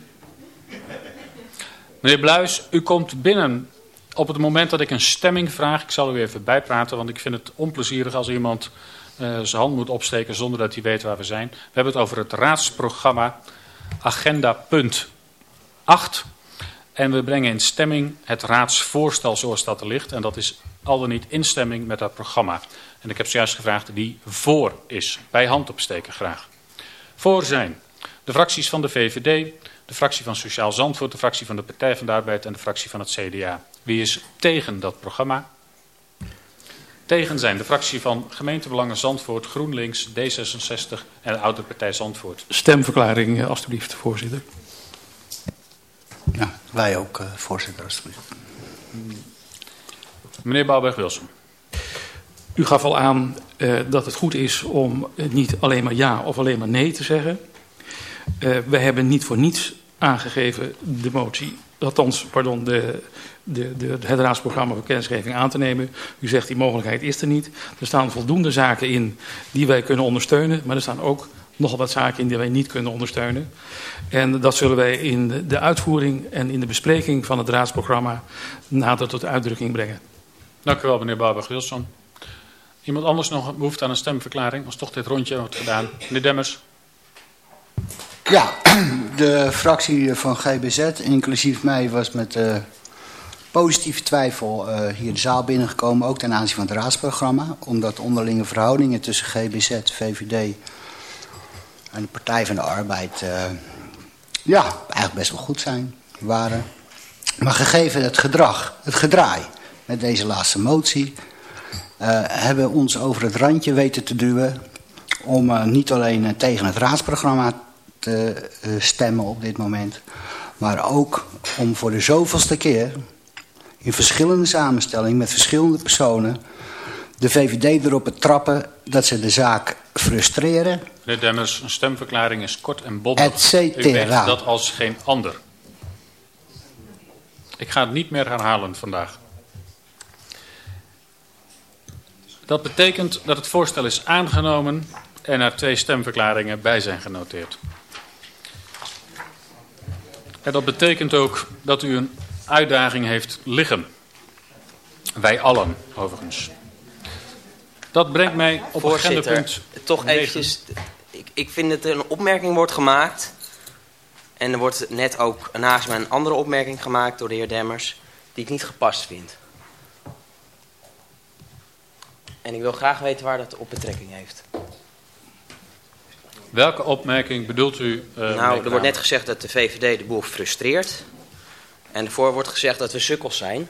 Meneer Bluis, u komt binnen op het moment dat ik een stemming vraag. Ik zal u even bijpraten, want ik vind het onplezierig als iemand uh, zijn hand moet opsteken zonder dat hij weet waar we zijn. We hebben het over het raadsprogramma Agenda punt 8. En we brengen in stemming het raadsvoorstel zoals dat er ligt. En dat is al dan niet instemming met dat programma. En ik heb zojuist gevraagd wie voor is. Bij hand opsteken graag. Voor zijn de fracties van de VVD, de fractie van Sociaal Zandvoort, de fractie van de Partij van de Arbeid en de fractie van het CDA. Wie is tegen dat programma? Tegen zijn de fractie van Gemeentebelangen Zandvoort, GroenLinks, D66 en de Oude Partij Zandvoort. Stemverklaring, eh, alstublieft, voorzitter. Ja, wij ook, uh, voorzitter, alstublieft. Meneer Bouwberg-Wilson. U gaf al aan uh, dat het goed is om niet alleen maar ja of alleen maar nee te zeggen. Uh, we hebben niet voor niets aangegeven de motie, althans, pardon, de, de, de, het raadsprogramma voor kennisgeving aan te nemen. U zegt die mogelijkheid is er niet. Er staan voldoende zaken in die wij kunnen ondersteunen, maar er staan ook nogal wat zaken in die wij niet kunnen ondersteunen. En dat zullen wij in de uitvoering en in de bespreking van het raadsprogramma nader tot uitdrukking brengen. Dank u wel, meneer Barbara-Wilson. Iemand anders nog behoefte aan een stemverklaring, als toch dit rondje wordt gedaan. Meneer Demmers. Ja, de fractie van GBZ, inclusief mij, was met uh, positieve twijfel uh, hier de zaal binnengekomen. Ook ten aanzien van het raadsprogramma. Omdat onderlinge verhoudingen tussen GBZ, VVD en de Partij van de Arbeid... Uh, ja, eigenlijk best wel goed zijn, waren. Maar gegeven het gedrag, het gedraai met deze laatste motie... Uh, hebben ons over het randje weten te duwen... om uh, niet alleen uh, tegen het raadsprogramma te stemmen op dit moment... maar ook om voor de zoveelste keer... in verschillende samenstellingen met verschillende personen... de VVD erop te trappen dat ze de zaak frustreren... Meneer Demmers, een stemverklaring is kort en bondig. Et cetera. U dat als geen ander. Ik ga het niet meer herhalen vandaag. Dat betekent dat het voorstel is aangenomen en er twee stemverklaringen bij zijn genoteerd. En dat betekent ook dat u een uitdaging heeft liggen. Wij allen, overigens. Dat brengt mij op Voorzitter, agendapunt toch 9. eventjes... Ik, ik vind dat er een opmerking wordt gemaakt... en er wordt net ook naast mij een andere opmerking gemaakt door de heer Demmers... die ik niet gepast vind. En ik wil graag weten waar dat op betrekking heeft. Welke opmerking bedoelt u? Uh, nou, er wordt net gezegd dat de VVD de boel frustreert. En ervoor wordt gezegd dat we sukkels zijn.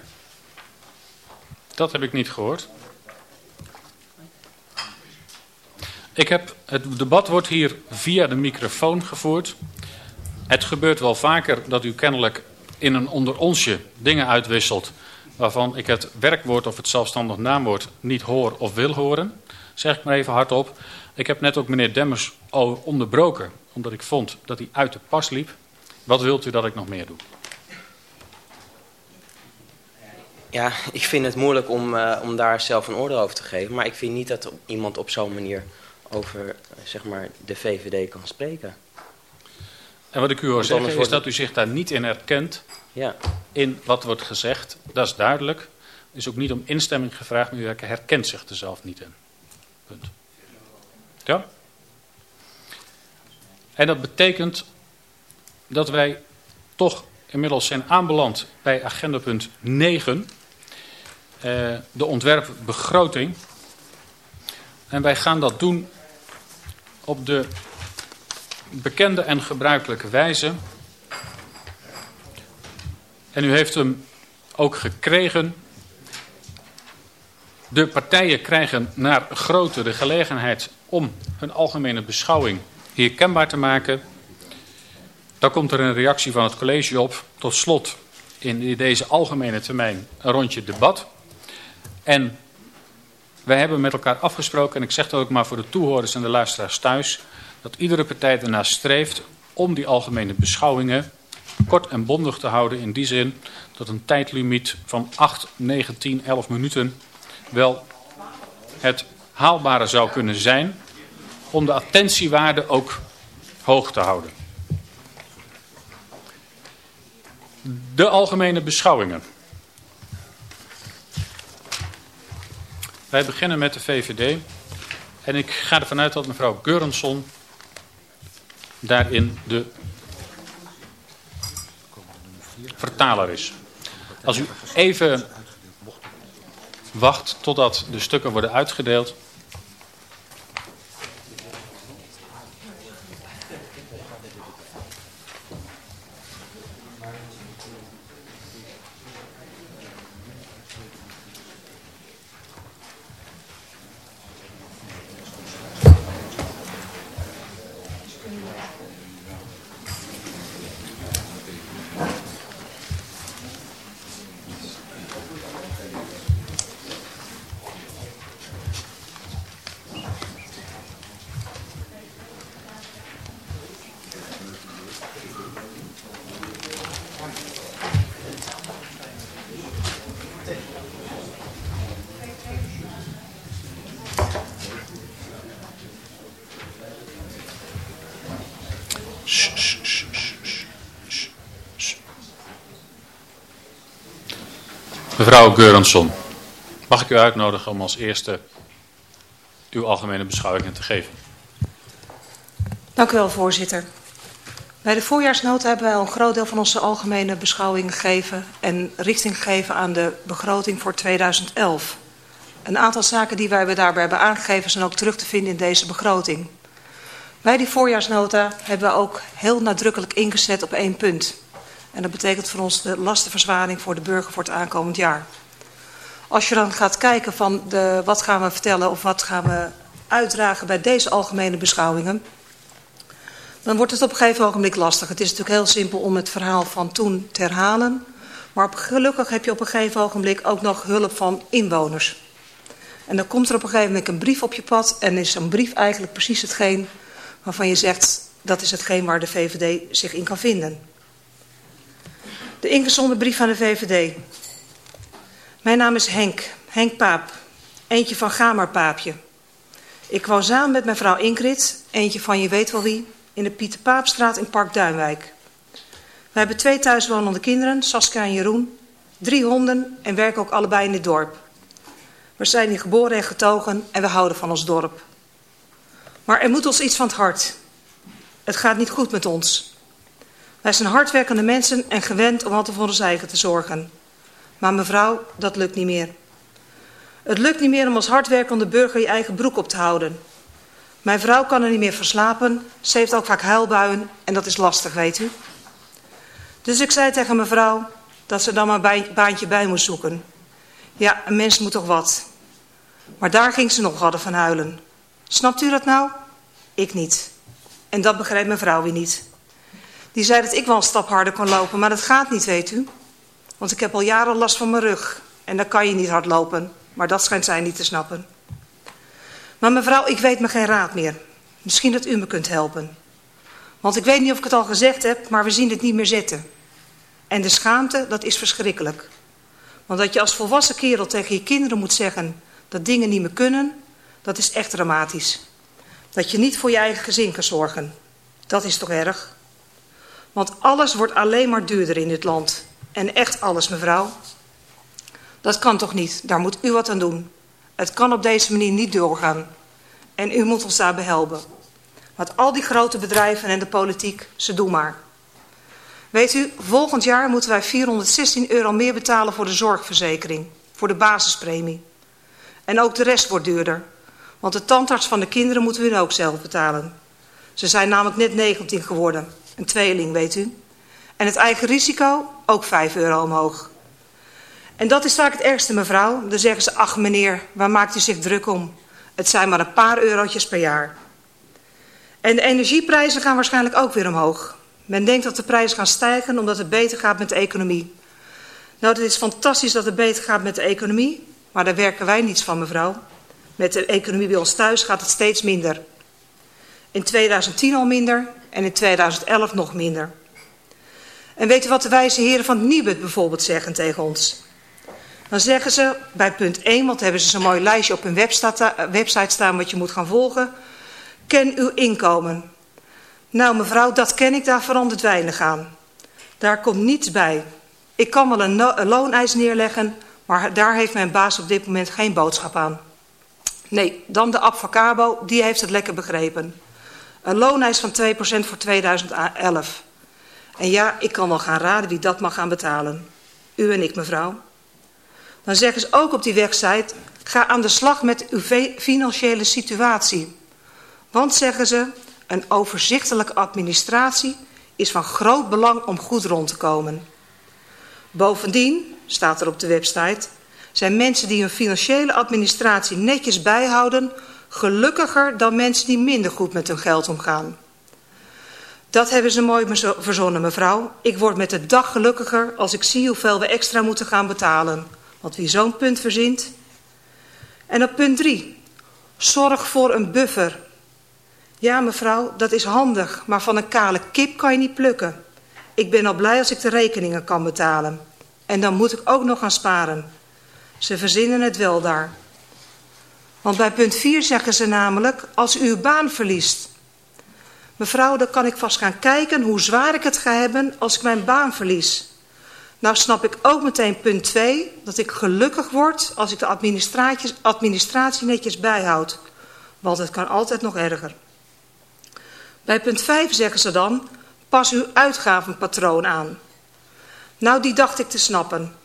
Dat heb ik niet gehoord. Ik heb, het debat wordt hier via de microfoon gevoerd. Het gebeurt wel vaker dat u kennelijk in een onder onsje dingen uitwisselt... waarvan ik het werkwoord of het zelfstandig naamwoord niet hoor of wil horen. Zeg ik maar even hardop. Ik heb net ook meneer Demmers onderbroken... omdat ik vond dat hij uit de pas liep. Wat wilt u dat ik nog meer doe? Ja, ik vind het moeilijk om, uh, om daar zelf een oordeel over te geven. Maar ik vind niet dat iemand op zo'n manier over zeg maar, de VVD kan spreken. En wat ik u hoor zeggen is dat u zich daar niet in herkent. Ja. In wat wordt gezegd. Dat is duidelijk. Er is ook niet om instemming gevraagd, maar u herkent zich er zelf niet in. Punt. Ja? En dat betekent dat wij toch inmiddels zijn aanbeland bij agendapunt 9. eh, de ontwerpbegroting. En wij gaan dat doen op de bekende en gebruikelijke wijze. En u heeft hem ook gekregen. De partijen krijgen naar grootte de gelegenheid om hun algemene beschouwing hier kenbaar te maken. Dan komt er een reactie van het college op. Tot slot in deze algemene termijn een rondje debat. En Wij hebben met elkaar afgesproken, en ik zeg dat ook maar voor de toehoorders en de luisteraars thuis, dat iedere partij ernaar streeft om die algemene beschouwingen kort en bondig te houden. In die zin dat een tijdlimiet van 8, 9, 10, 11 minuten wel het haalbare zou kunnen zijn om de attentiewaarde ook hoog te houden. De algemene beschouwingen. Wij beginnen met de VVD. En ik ga ervan uit dat mevrouw Geurenson daarin de vertaler is. Als u even wacht totdat de stukken worden uitgedeeld. Mevrouw Geurensson, mag ik u uitnodigen om als eerste uw algemene beschouwingen te geven? Dank u wel, voorzitter. Bij de voorjaarsnota hebben wij al een groot deel van onze algemene beschouwing gegeven en richting gegeven aan de begroting voor 2011. Een aantal zaken die wij daarbij hebben aangegeven zijn ook terug te vinden in deze begroting. Bij die voorjaarsnota hebben we ook heel nadrukkelijk ingezet op één punt. En dat betekent voor ons de lastenverzwaring voor de burger voor het aankomend jaar. Als je dan gaat kijken van de, wat gaan we vertellen of wat gaan we uitdragen bij deze algemene beschouwingen... dan wordt het op een gegeven ogenblik lastig. Het is natuurlijk heel simpel om het verhaal van toen te herhalen... maar gelukkig heb je op een gegeven ogenblik ook nog hulp van inwoners. En dan komt er op een gegeven moment een brief op je pad... en is een brief eigenlijk precies hetgeen waarvan je zegt... dat is hetgeen waar de VVD zich in kan vinden... De ingezonden brief van de VVD. Mijn naam is Henk, Henk Paap. Eentje van Gamerpaapje. Ik woon samen met mijn vrouw Ingrid, eentje van je weet wel wie, in de Pieter Paapstraat in Park Duinwijk. We hebben twee thuiswonende kinderen, Saskia en Jeroen, drie honden en werken ook allebei in dit dorp. We zijn hier geboren en getogen en we houden van ons dorp. Maar er moet ons iets van het hart. Het gaat niet goed met ons. Wij zijn hardwerkende mensen en gewend om altijd voor ons eigen te zorgen. Maar mevrouw, dat lukt niet meer. Het lukt niet meer om als hardwerkende burger je eigen broek op te houden. Mijn vrouw kan er niet meer verslapen. Ze heeft ook vaak huilbuien en dat is lastig, weet u. Dus ik zei tegen mevrouw dat ze dan maar een baantje bij moest zoeken. Ja, een mens moet toch wat. Maar daar ging ze nog hadden van huilen. Snapt u dat nou? Ik niet. En dat begrijpt mevrouw weer niet. Die zei dat ik wel een stap harder kon lopen, maar dat gaat niet, weet u. Want ik heb al jaren last van mijn rug. En dan kan je niet hard lopen. Maar dat schijnt zij niet te snappen. Maar mevrouw, ik weet me geen raad meer. Misschien dat u me kunt helpen. Want ik weet niet of ik het al gezegd heb, maar we zien het niet meer zitten. En de schaamte, dat is verschrikkelijk. Want dat je als volwassen kerel tegen je kinderen moet zeggen dat dingen niet meer kunnen, dat is echt dramatisch. Dat je niet voor je eigen gezin kan zorgen. Dat is toch erg? Want alles wordt alleen maar duurder in dit land. En echt alles, mevrouw. Dat kan toch niet? Daar moet u wat aan doen. Het kan op deze manier niet doorgaan. En u moet ons daarbij helpen. Want al die grote bedrijven en de politiek, ze doen maar. Weet u, volgend jaar moeten wij 416 euro meer betalen voor de zorgverzekering. Voor de basispremie. En ook de rest wordt duurder. Want de tandarts van de kinderen moeten we ook zelf betalen. Ze zijn namelijk net 19 geworden. Een tweeling, weet u. En het eigen risico, ook 5 euro omhoog. En dat is vaak het ergste, mevrouw. Dan zeggen ze, ach meneer, waar maakt u zich druk om? Het zijn maar een paar eurotjes per jaar. En de energieprijzen gaan waarschijnlijk ook weer omhoog. Men denkt dat de prijzen gaan stijgen omdat het beter gaat met de economie. Nou, het is fantastisch dat het beter gaat met de economie, maar daar werken wij niets van, mevrouw. Met de economie bij ons thuis gaat het steeds minder. In 2010 al minder en in 2011 nog minder. En weet u wat de wijze heren van Nibud bijvoorbeeld zeggen tegen ons? Dan zeggen ze bij punt 1, want hebben ze zo'n mooi lijstje op hun website staan wat je moet gaan volgen. Ken uw inkomen. Nou mevrouw, dat ken ik, daar verandert weinig aan. Daar komt niets bij. Ik kan wel een, een looneis neerleggen, maar daar heeft mijn baas op dit moment geen boodschap aan. Nee, dan de Abfacabo, die heeft het lekker begrepen. Een looneis van 2% voor 2011. En ja, ik kan wel gaan raden wie dat mag gaan betalen. U en ik, mevrouw. Dan zeggen ze ook op die website, ga aan de slag met uw financiële situatie. Want, zeggen ze, een overzichtelijke administratie is van groot belang om goed rond te komen. Bovendien, staat er op de website, zijn mensen die hun financiële administratie netjes bijhouden gelukkiger dan mensen die minder goed met hun geld omgaan. Dat hebben ze mooi verzonnen, mevrouw. Ik word met de dag gelukkiger als ik zie hoeveel we extra moeten gaan betalen. Want wie zo'n punt verzint. En op punt 3. Zorg voor een buffer. Ja, mevrouw, dat is handig, maar van een kale kip kan je niet plukken. Ik ben al blij als ik de rekeningen kan betalen. En dan moet ik ook nog gaan sparen. Ze verzinnen het wel daar. Want bij punt 4 zeggen ze namelijk, als u uw baan verliest. Mevrouw, dan kan ik vast gaan kijken hoe zwaar ik het ga hebben als ik mijn baan verlies. Nou snap ik ook meteen punt 2, dat ik gelukkig word als ik de administratie, administratie netjes bijhoud. Want het kan altijd nog erger. Bij punt 5 zeggen ze dan, pas uw uitgavenpatroon aan. Nou, die dacht ik te snappen.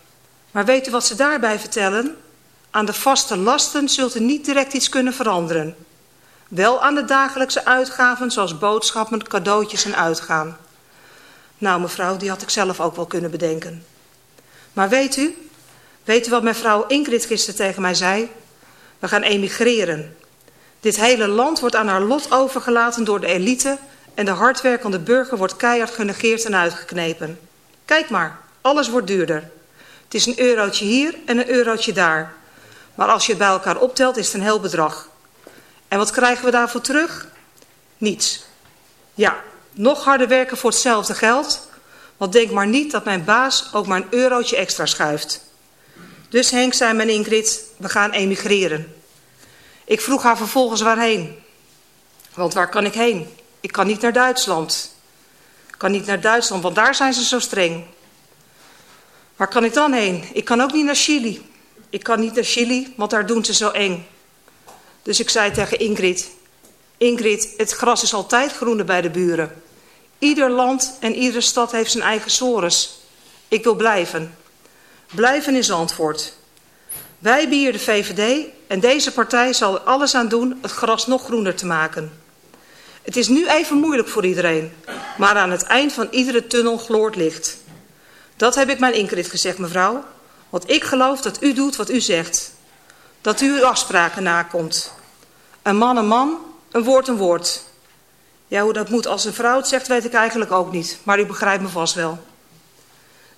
Maar weet u wat ze daarbij vertellen? Aan de vaste lasten zult u niet direct iets kunnen veranderen. Wel aan de dagelijkse uitgaven zoals boodschappen, cadeautjes en uitgaan. Nou mevrouw, die had ik zelf ook wel kunnen bedenken. Maar weet u, weet u wat mijn vrouw Ingrid gisteren tegen mij zei? We gaan emigreren. Dit hele land wordt aan haar lot overgelaten door de elite en de hardwerkende burger wordt keihard genegeerd en uitgeknepen. Kijk maar, alles wordt duurder. Het is een eurotje hier en een eurotje daar. Maar als je het bij elkaar optelt is het een heel bedrag. En wat krijgen we daarvoor terug? Niets. Ja, nog harder werken voor hetzelfde geld. Want denk maar niet dat mijn baas ook maar een eurotje extra schuift. Dus Henk zei mijn Ingrid, we gaan emigreren. Ik vroeg haar vervolgens waarheen. Want waar kan ik heen? Ik kan niet naar Duitsland. Ik kan niet naar Duitsland, want daar zijn ze zo streng. Waar kan ik dan heen? Ik kan ook niet naar Chili. Ik kan niet naar Chili, want daar doen ze zo eng. Dus ik zei tegen Ingrid... Ingrid, het gras is altijd groener bij de buren. Ieder land en iedere stad heeft zijn eigen sores. Ik wil blijven. Blijven is antwoord. Wij bieden de VVD en deze partij zal alles aan doen het gras nog groener te maken. Het is nu even moeilijk voor iedereen, maar aan het eind van iedere tunnel gloort licht. Dat heb ik mijn Ingrid gezegd, mevrouw. Want ik geloof dat u doet wat u zegt. Dat u uw afspraken nakomt. Een man een man, een woord een woord. Ja, hoe dat moet als een vrouw het zegt, weet ik eigenlijk ook niet. Maar u begrijpt me vast wel.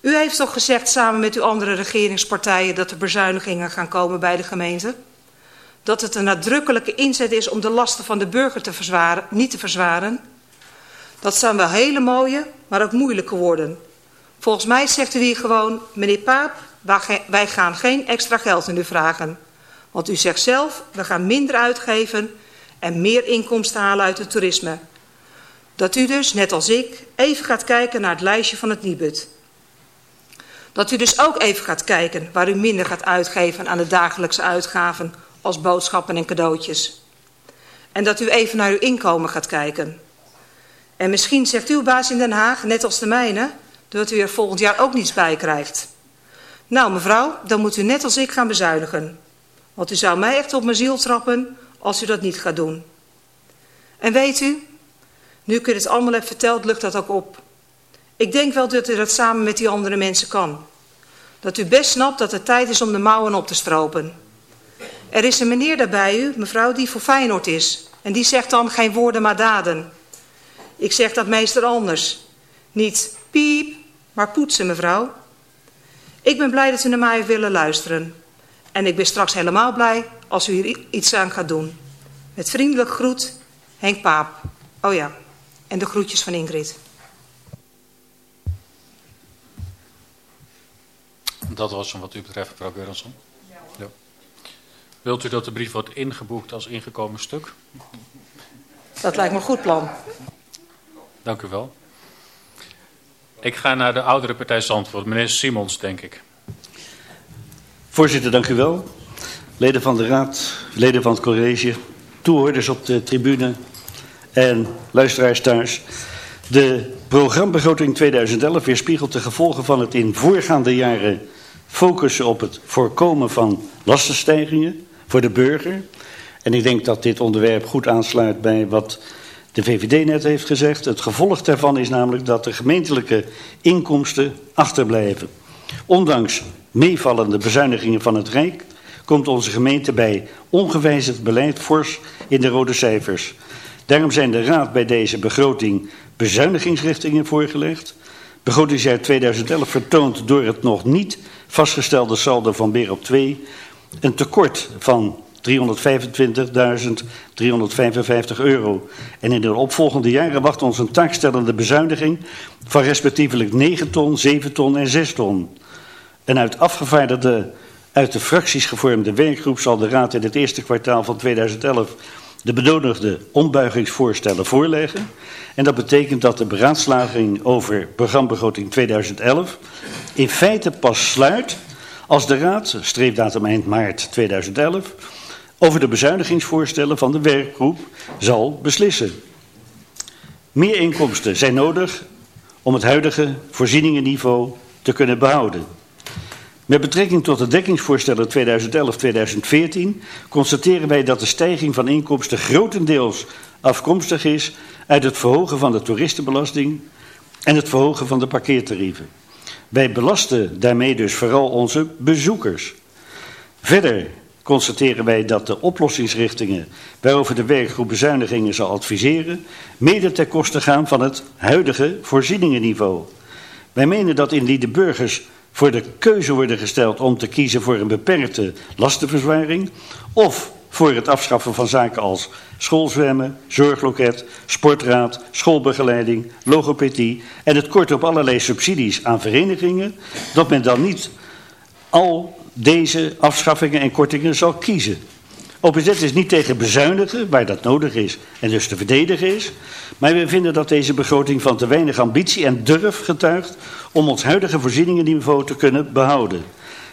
U heeft toch gezegd samen met uw andere regeringspartijen... dat er bezuinigingen gaan komen bij de gemeente? Dat het een nadrukkelijke inzet is om de lasten van de burger te verzwaren, niet te verzwaren? Dat zijn wel hele mooie, maar ook moeilijke woorden. Volgens mij zegt u hier gewoon... meneer Paap, wij gaan geen extra geld in u vragen. Want u zegt zelf, we gaan minder uitgeven en meer inkomsten halen uit het toerisme. Dat u dus, net als ik, even gaat kijken naar het lijstje van het Nibud. Dat u dus ook even gaat kijken waar u minder gaat uitgeven aan de dagelijkse uitgaven als boodschappen en cadeautjes. En dat u even naar uw inkomen gaat kijken. En misschien zegt uw baas in Den Haag, net als de mijne, dat u er volgend jaar ook niets bij krijgt. Nou mevrouw, dan moet u net als ik gaan bezuinigen. Want u zou mij echt op mijn ziel trappen als u dat niet gaat doen. En weet u, nu ik u dit allemaal heb verteld, lukt dat ook op. Ik denk wel dat u dat samen met die andere mensen kan. Dat u best snapt dat het tijd is om de mouwen op te stropen. Er is een meneer daar bij u, mevrouw, die voor Feyenoord is. En die zegt dan geen woorden maar daden. Ik zeg dat meester anders. Niet piep, maar poetsen, mevrouw. Ik ben blij dat u naar mij willen luisteren. En ik ben straks helemaal blij als u hier iets aan gaat doen. Met vriendelijk groet, Henk Paap. Oh ja, en de groetjes van Ingrid. Dat was hem wat u betreft, mevrouw Geurensson. Ja. Wilt u dat de brief wordt ingeboekt als ingekomen stuk? Dat lijkt me een goed plan. Dank u wel. Ik ga naar de oudere partij Zandvoort. Meneer Simons, denk ik. Voorzitter, dank u wel. Leden van de Raad, leden van het college, toehoorders op de tribune en luisteraars thuis. De programbegroting 2011 weerspiegelt de gevolgen van het in voorgaande jaren focussen op het voorkomen van lastenstijgingen voor de burger. En ik denk dat dit onderwerp goed aansluit bij wat de VVD net heeft gezegd. Het gevolg daarvan is namelijk dat de gemeentelijke inkomsten achterblijven. Ondanks meevallende bezuinigingen van het Rijk komt onze gemeente bij ongewijzigd beleid fors in de rode cijfers. Daarom zijn de Raad bij deze begroting bezuinigingsrichtingen voorgelegd. Begrotingsjaar 2011 vertoont door het nog niet vastgestelde saldo van BEROP 2 een tekort van 325.355 euro. En in de opvolgende jaren wacht ons een taakstellende bezuiniging van respectievelijk 9 ton, 7 ton en 6 ton. Een uit afgevaardigde, uit de fracties gevormde werkgroep zal de Raad in het eerste kwartaal van 2011 de benodigde ombuigingsvoorstellen voorleggen. En dat betekent dat de beraadslaging over programbegroting 2011 in feite pas sluit als de Raad, streepdatum eind maart 2011, over de bezuinigingsvoorstellen van de werkgroep zal beslissen. Meer inkomsten zijn nodig om het huidige voorzieningenniveau te kunnen behouden. Met betrekking tot de dekkingsvoorstellen 2011-2014 constateren wij dat de stijging van inkomsten grotendeels afkomstig is uit het verhogen van de toeristenbelasting en het verhogen van de parkeertarieven. Wij belasten daarmee dus vooral onze bezoekers. Verder constateren wij dat de oplossingsrichtingen waarover de werkgroep bezuinigingen zal adviseren, mede ten koste gaan van het huidige voorzieningenniveau. Wij menen dat indien de burgers voor de keuze worden gesteld om te kiezen voor een beperkte lastenverzwaring of voor het afschaffen van zaken als schoolzwemmen, zorgloket, sportraad, schoolbegeleiding, logopedie en het kort op allerlei subsidies aan verenigingen, dat men dan niet al deze afschaffingen en kortingen zal kiezen. OPZ is niet tegen bezuinigen, waar dat nodig is en dus te verdedigen is. Maar we vinden dat deze begroting van te weinig ambitie en durf getuigt om ons huidige voorzieningenniveau te kunnen behouden.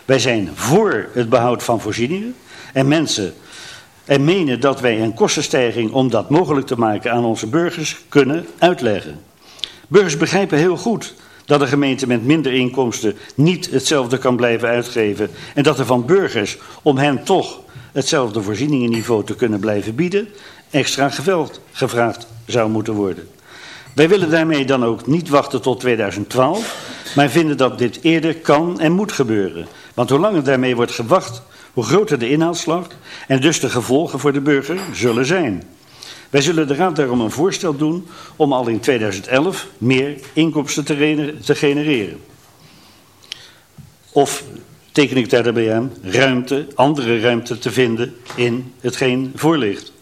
Wij zijn voor het behoud van voorzieningen en mensen en menen dat wij een kostenstijging om dat mogelijk te maken aan onze burgers kunnen uitleggen. Burgers begrijpen heel goed dat een gemeente met minder inkomsten niet hetzelfde kan blijven uitgeven en dat er van burgers om hen toch hetzelfde voorzieningenniveau te kunnen blijven bieden, extra geveld gevraagd zou moeten worden. Wij willen daarmee dan ook niet wachten tot 2012, maar vinden dat dit eerder kan en moet gebeuren. Want hoe langer daarmee wordt gewacht, hoe groter de inhaalslag en dus de gevolgen voor de burger zullen zijn. Wij zullen de Raad daarom een voorstel doen om al in 2011 meer inkomsten te genereren. Of teken ik daarbij aan ruimte, andere ruimte te vinden in hetgeen voorligt.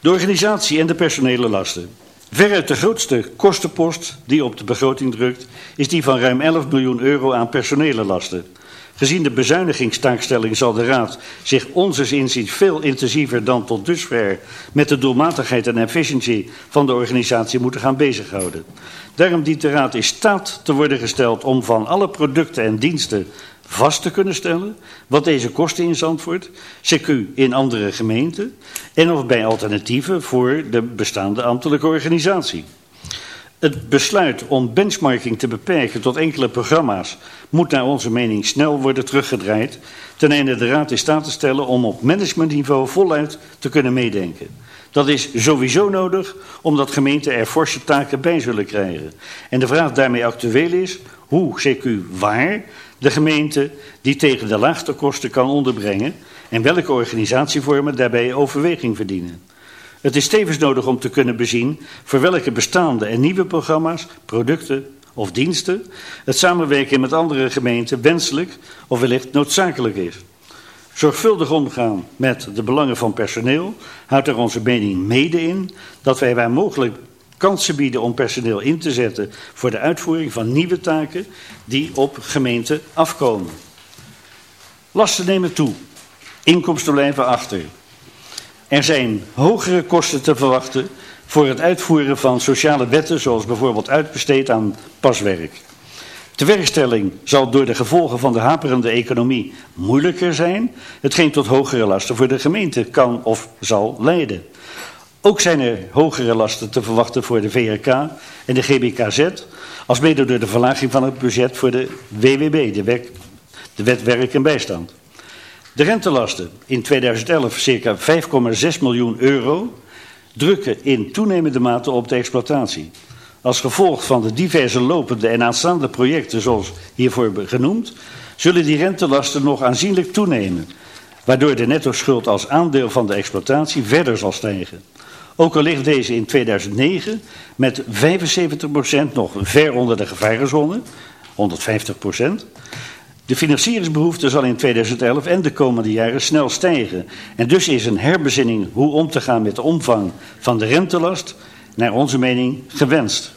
De organisatie en de personele lasten. Veruit de grootste kostenpost die op de begroting drukt, is die van ruim 11 miljoen euro aan personele lasten. Gezien de bezuinigingstaakstelling zal de Raad zich onzes inziens veel intensiever dan tot dusver met de doelmatigheid en efficiëntie van de organisatie moeten gaan bezighouden. Daarom dient de Raad in staat te worden gesteld om van alle producten en diensten vast te kunnen stellen wat deze kosten in Zandvoort, CQ in andere gemeenten en of bij alternatieven voor de bestaande ambtelijke organisatie. Het besluit om benchmarking te beperken tot enkele programma's moet naar onze mening snel worden teruggedraaid, ten einde de Raad in staat te stellen om op managementniveau voluit te kunnen meedenken. Dat is sowieso nodig, omdat gemeenten er forse taken bij zullen krijgen. En de vraag daarmee actueel is, hoe CQ waar de gemeente die tegen de laagste kosten kan onderbrengen en welke organisatievormen daarbij overweging verdienen. Het is tevens nodig om te kunnen bezien voor welke bestaande en nieuwe programma's, producten of diensten het samenwerken met andere gemeenten wenselijk of wellicht noodzakelijk is. Zorgvuldig omgaan met de belangen van personeel houdt er onze mening mede in dat wij waar mogelijk kansen bieden om personeel in te zetten voor de uitvoering van nieuwe taken die op gemeenten afkomen. Lasten nemen toe, inkomsten blijven achter. Er zijn hogere kosten te verwachten voor het uitvoeren van sociale wetten, zoals bijvoorbeeld uitbesteed aan paswerk. De werkstelling zal door de gevolgen van de haperende economie moeilijker zijn, hetgeen tot hogere lasten voor de gemeente kan of zal leiden. Ook zijn er hogere lasten te verwachten voor de VRK en de GBKZ, als mede door de verlaging van het budget voor de WWB, de, wet, de wet werk en bijstand. De rentelasten in 2011 circa 5,6 miljoen euro drukken in toenemende mate op de exploitatie. Als gevolg van de diverse lopende en aanstaande projecten, zoals hiervoor genoemd, zullen die rentelasten nog aanzienlijk toenemen, waardoor de netto-schuld als aandeel van de exploitatie verder zal stijgen. Ook al ligt deze in 2009 met 75% nog ver onder de gevarenzone, 150%. De financieringsbehoefte zal in 2011 en de komende jaren snel stijgen. En dus is een herbezinning hoe om te gaan met de omvang van de rentelast naar onze mening gewenst.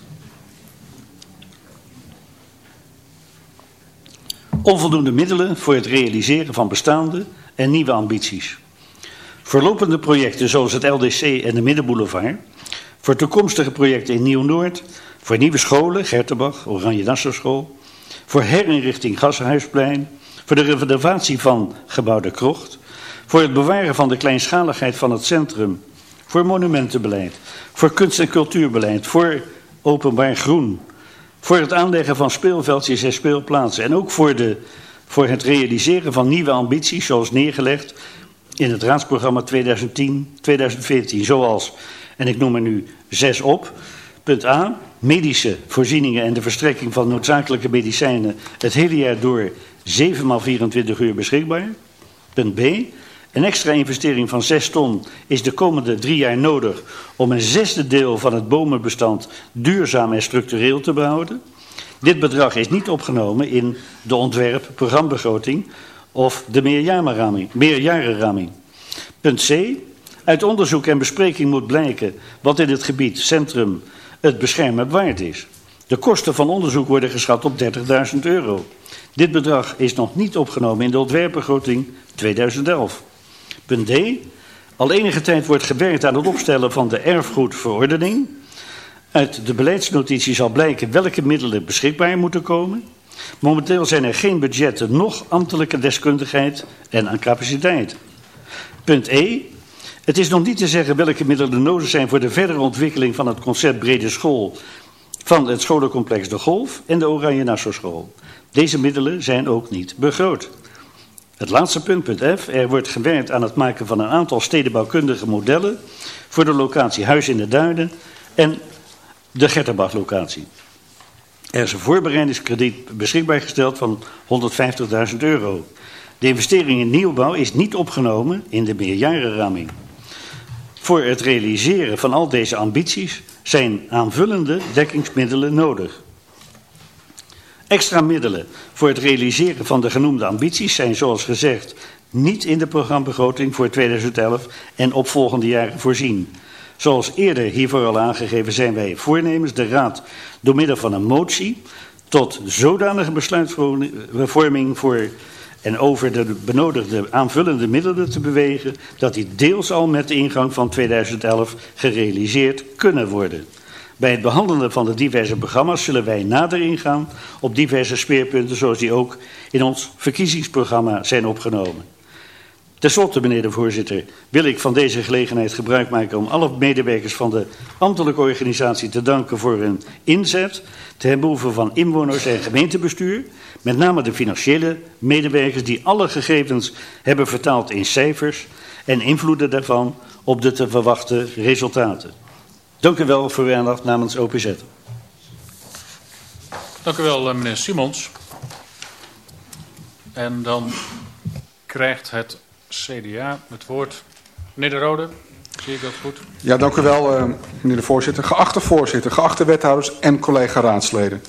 Onvoldoende middelen voor het realiseren van bestaande en nieuwe ambities. Voorlopende projecten zoals het LDC en de Middenboulevard. Voor toekomstige projecten in Nieuw-Noord. Voor nieuwe scholen, Gertenbach, Oranje Nassau School. Voor herinrichting Gashuisplein. Voor de renovatie van gebouw de Krocht. Voor het bewaren van de kleinschaligheid van het centrum. Voor monumentenbeleid. Voor kunst- en cultuurbeleid. Voor openbaar groen. Voor het aanleggen van speelveldjes en speelplaatsen. En ook voor, de, voor het realiseren van nieuwe ambities zoals neergelegd in het raadsprogramma 2010-2014. Zoals, en ik noem er nu zes op. Punt A, medische voorzieningen en de verstrekking van noodzakelijke medicijnen het hele jaar door 7 x 24 uur beschikbaar. Punt B, een extra investering van 6 ton is de komende drie jaar nodig om een zesde deel van het bomenbestand duurzaam en structureel te behouden. Dit bedrag is niet opgenomen in de ontwerp-programbegroting of de meerjarenraming. Punt C. Uit onderzoek en bespreking moet blijken wat in het gebied centrum het beschermen waard is. De kosten van onderzoek worden geschat op 30.000 euro. Dit bedrag is nog niet opgenomen in de ontwerpbegroting 2011. Punt D. Al enige tijd wordt gewerkt aan het opstellen van de erfgoedverordening. Uit de beleidsnotitie zal blijken welke middelen beschikbaar moeten komen. Momenteel zijn er geen budgetten, noch ambtelijke deskundigheid en aan capaciteit. Punt E. Het is nog niet te zeggen welke middelen nodig zijn voor de verdere ontwikkeling van het concept brede school van het scholencomplex De Golf en de Oranje Nassau School. Deze middelen zijn ook niet begroot. Het laatste punt, punt F. Er wordt gewerkt aan het maken van een aantal stedenbouwkundige modellen voor de locatie Huis in de Duinen en de Getterbach-locatie. Er is een voorbereidingskrediet beschikbaar gesteld van 150.000 euro. De investering in nieuwbouw is niet opgenomen in de meerjarenraming. Voor het realiseren van al deze ambities zijn aanvullende dekkingsmiddelen nodig. Extra middelen voor het realiseren van de genoemde ambities zijn zoals gezegd niet in de programbegroting voor 2011 en opvolgende jaren voorzien. Zoals eerder hiervoor al aangegeven zijn wij voornemens de Raad door middel van een motie tot zodanige besluitvorming voor en over de benodigde aanvullende middelen te bewegen dat die deels al met de ingang van 2011 gerealiseerd kunnen worden. Bij het behandelen van de diverse programma's zullen wij nader ingaan op diverse speerpunten zoals die ook in ons verkiezingsprogramma zijn opgenomen. Ten slotte, meneer de voorzitter, wil ik van deze gelegenheid gebruik maken om alle medewerkers van de ambtelijke organisatie te danken voor hun inzet ten behoeve van inwoners en gemeentebestuur. Met name de financiële medewerkers die alle gegevens hebben vertaald in cijfers en invloeden daarvan op de te verwachten resultaten. Dank u wel voor uw aandacht namens OPZ. Dank u wel, eh, meneer Simons. En dan krijgt het CDA het woord. Meneer De Rode, Zie ik dat goed? Ja, dank u wel, uh, meneer de voorzitter. Geachte voorzitter, geachte wethouders en collega-raadsleden.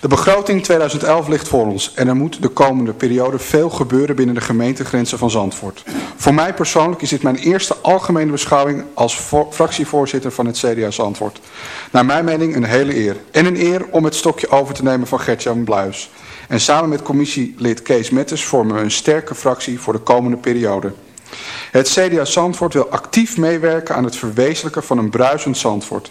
De begroting 2011 ligt voor ons en er moet de komende periode veel gebeuren binnen de gemeentegrenzen van Zandvoort. Voor mij persoonlijk is dit mijn eerste algemene beschouwing als fractievoorzitter van het CDA Zandvoort. Naar mijn mening een hele eer. En een eer om het stokje over te nemen van Gertjan Bluis. En samen met commissielid Kees Metters vormen we een sterke fractie voor de komende periode. Het CDA Zandvoort wil actief meewerken aan het verwezenlijken van een bruisend Zandvoort.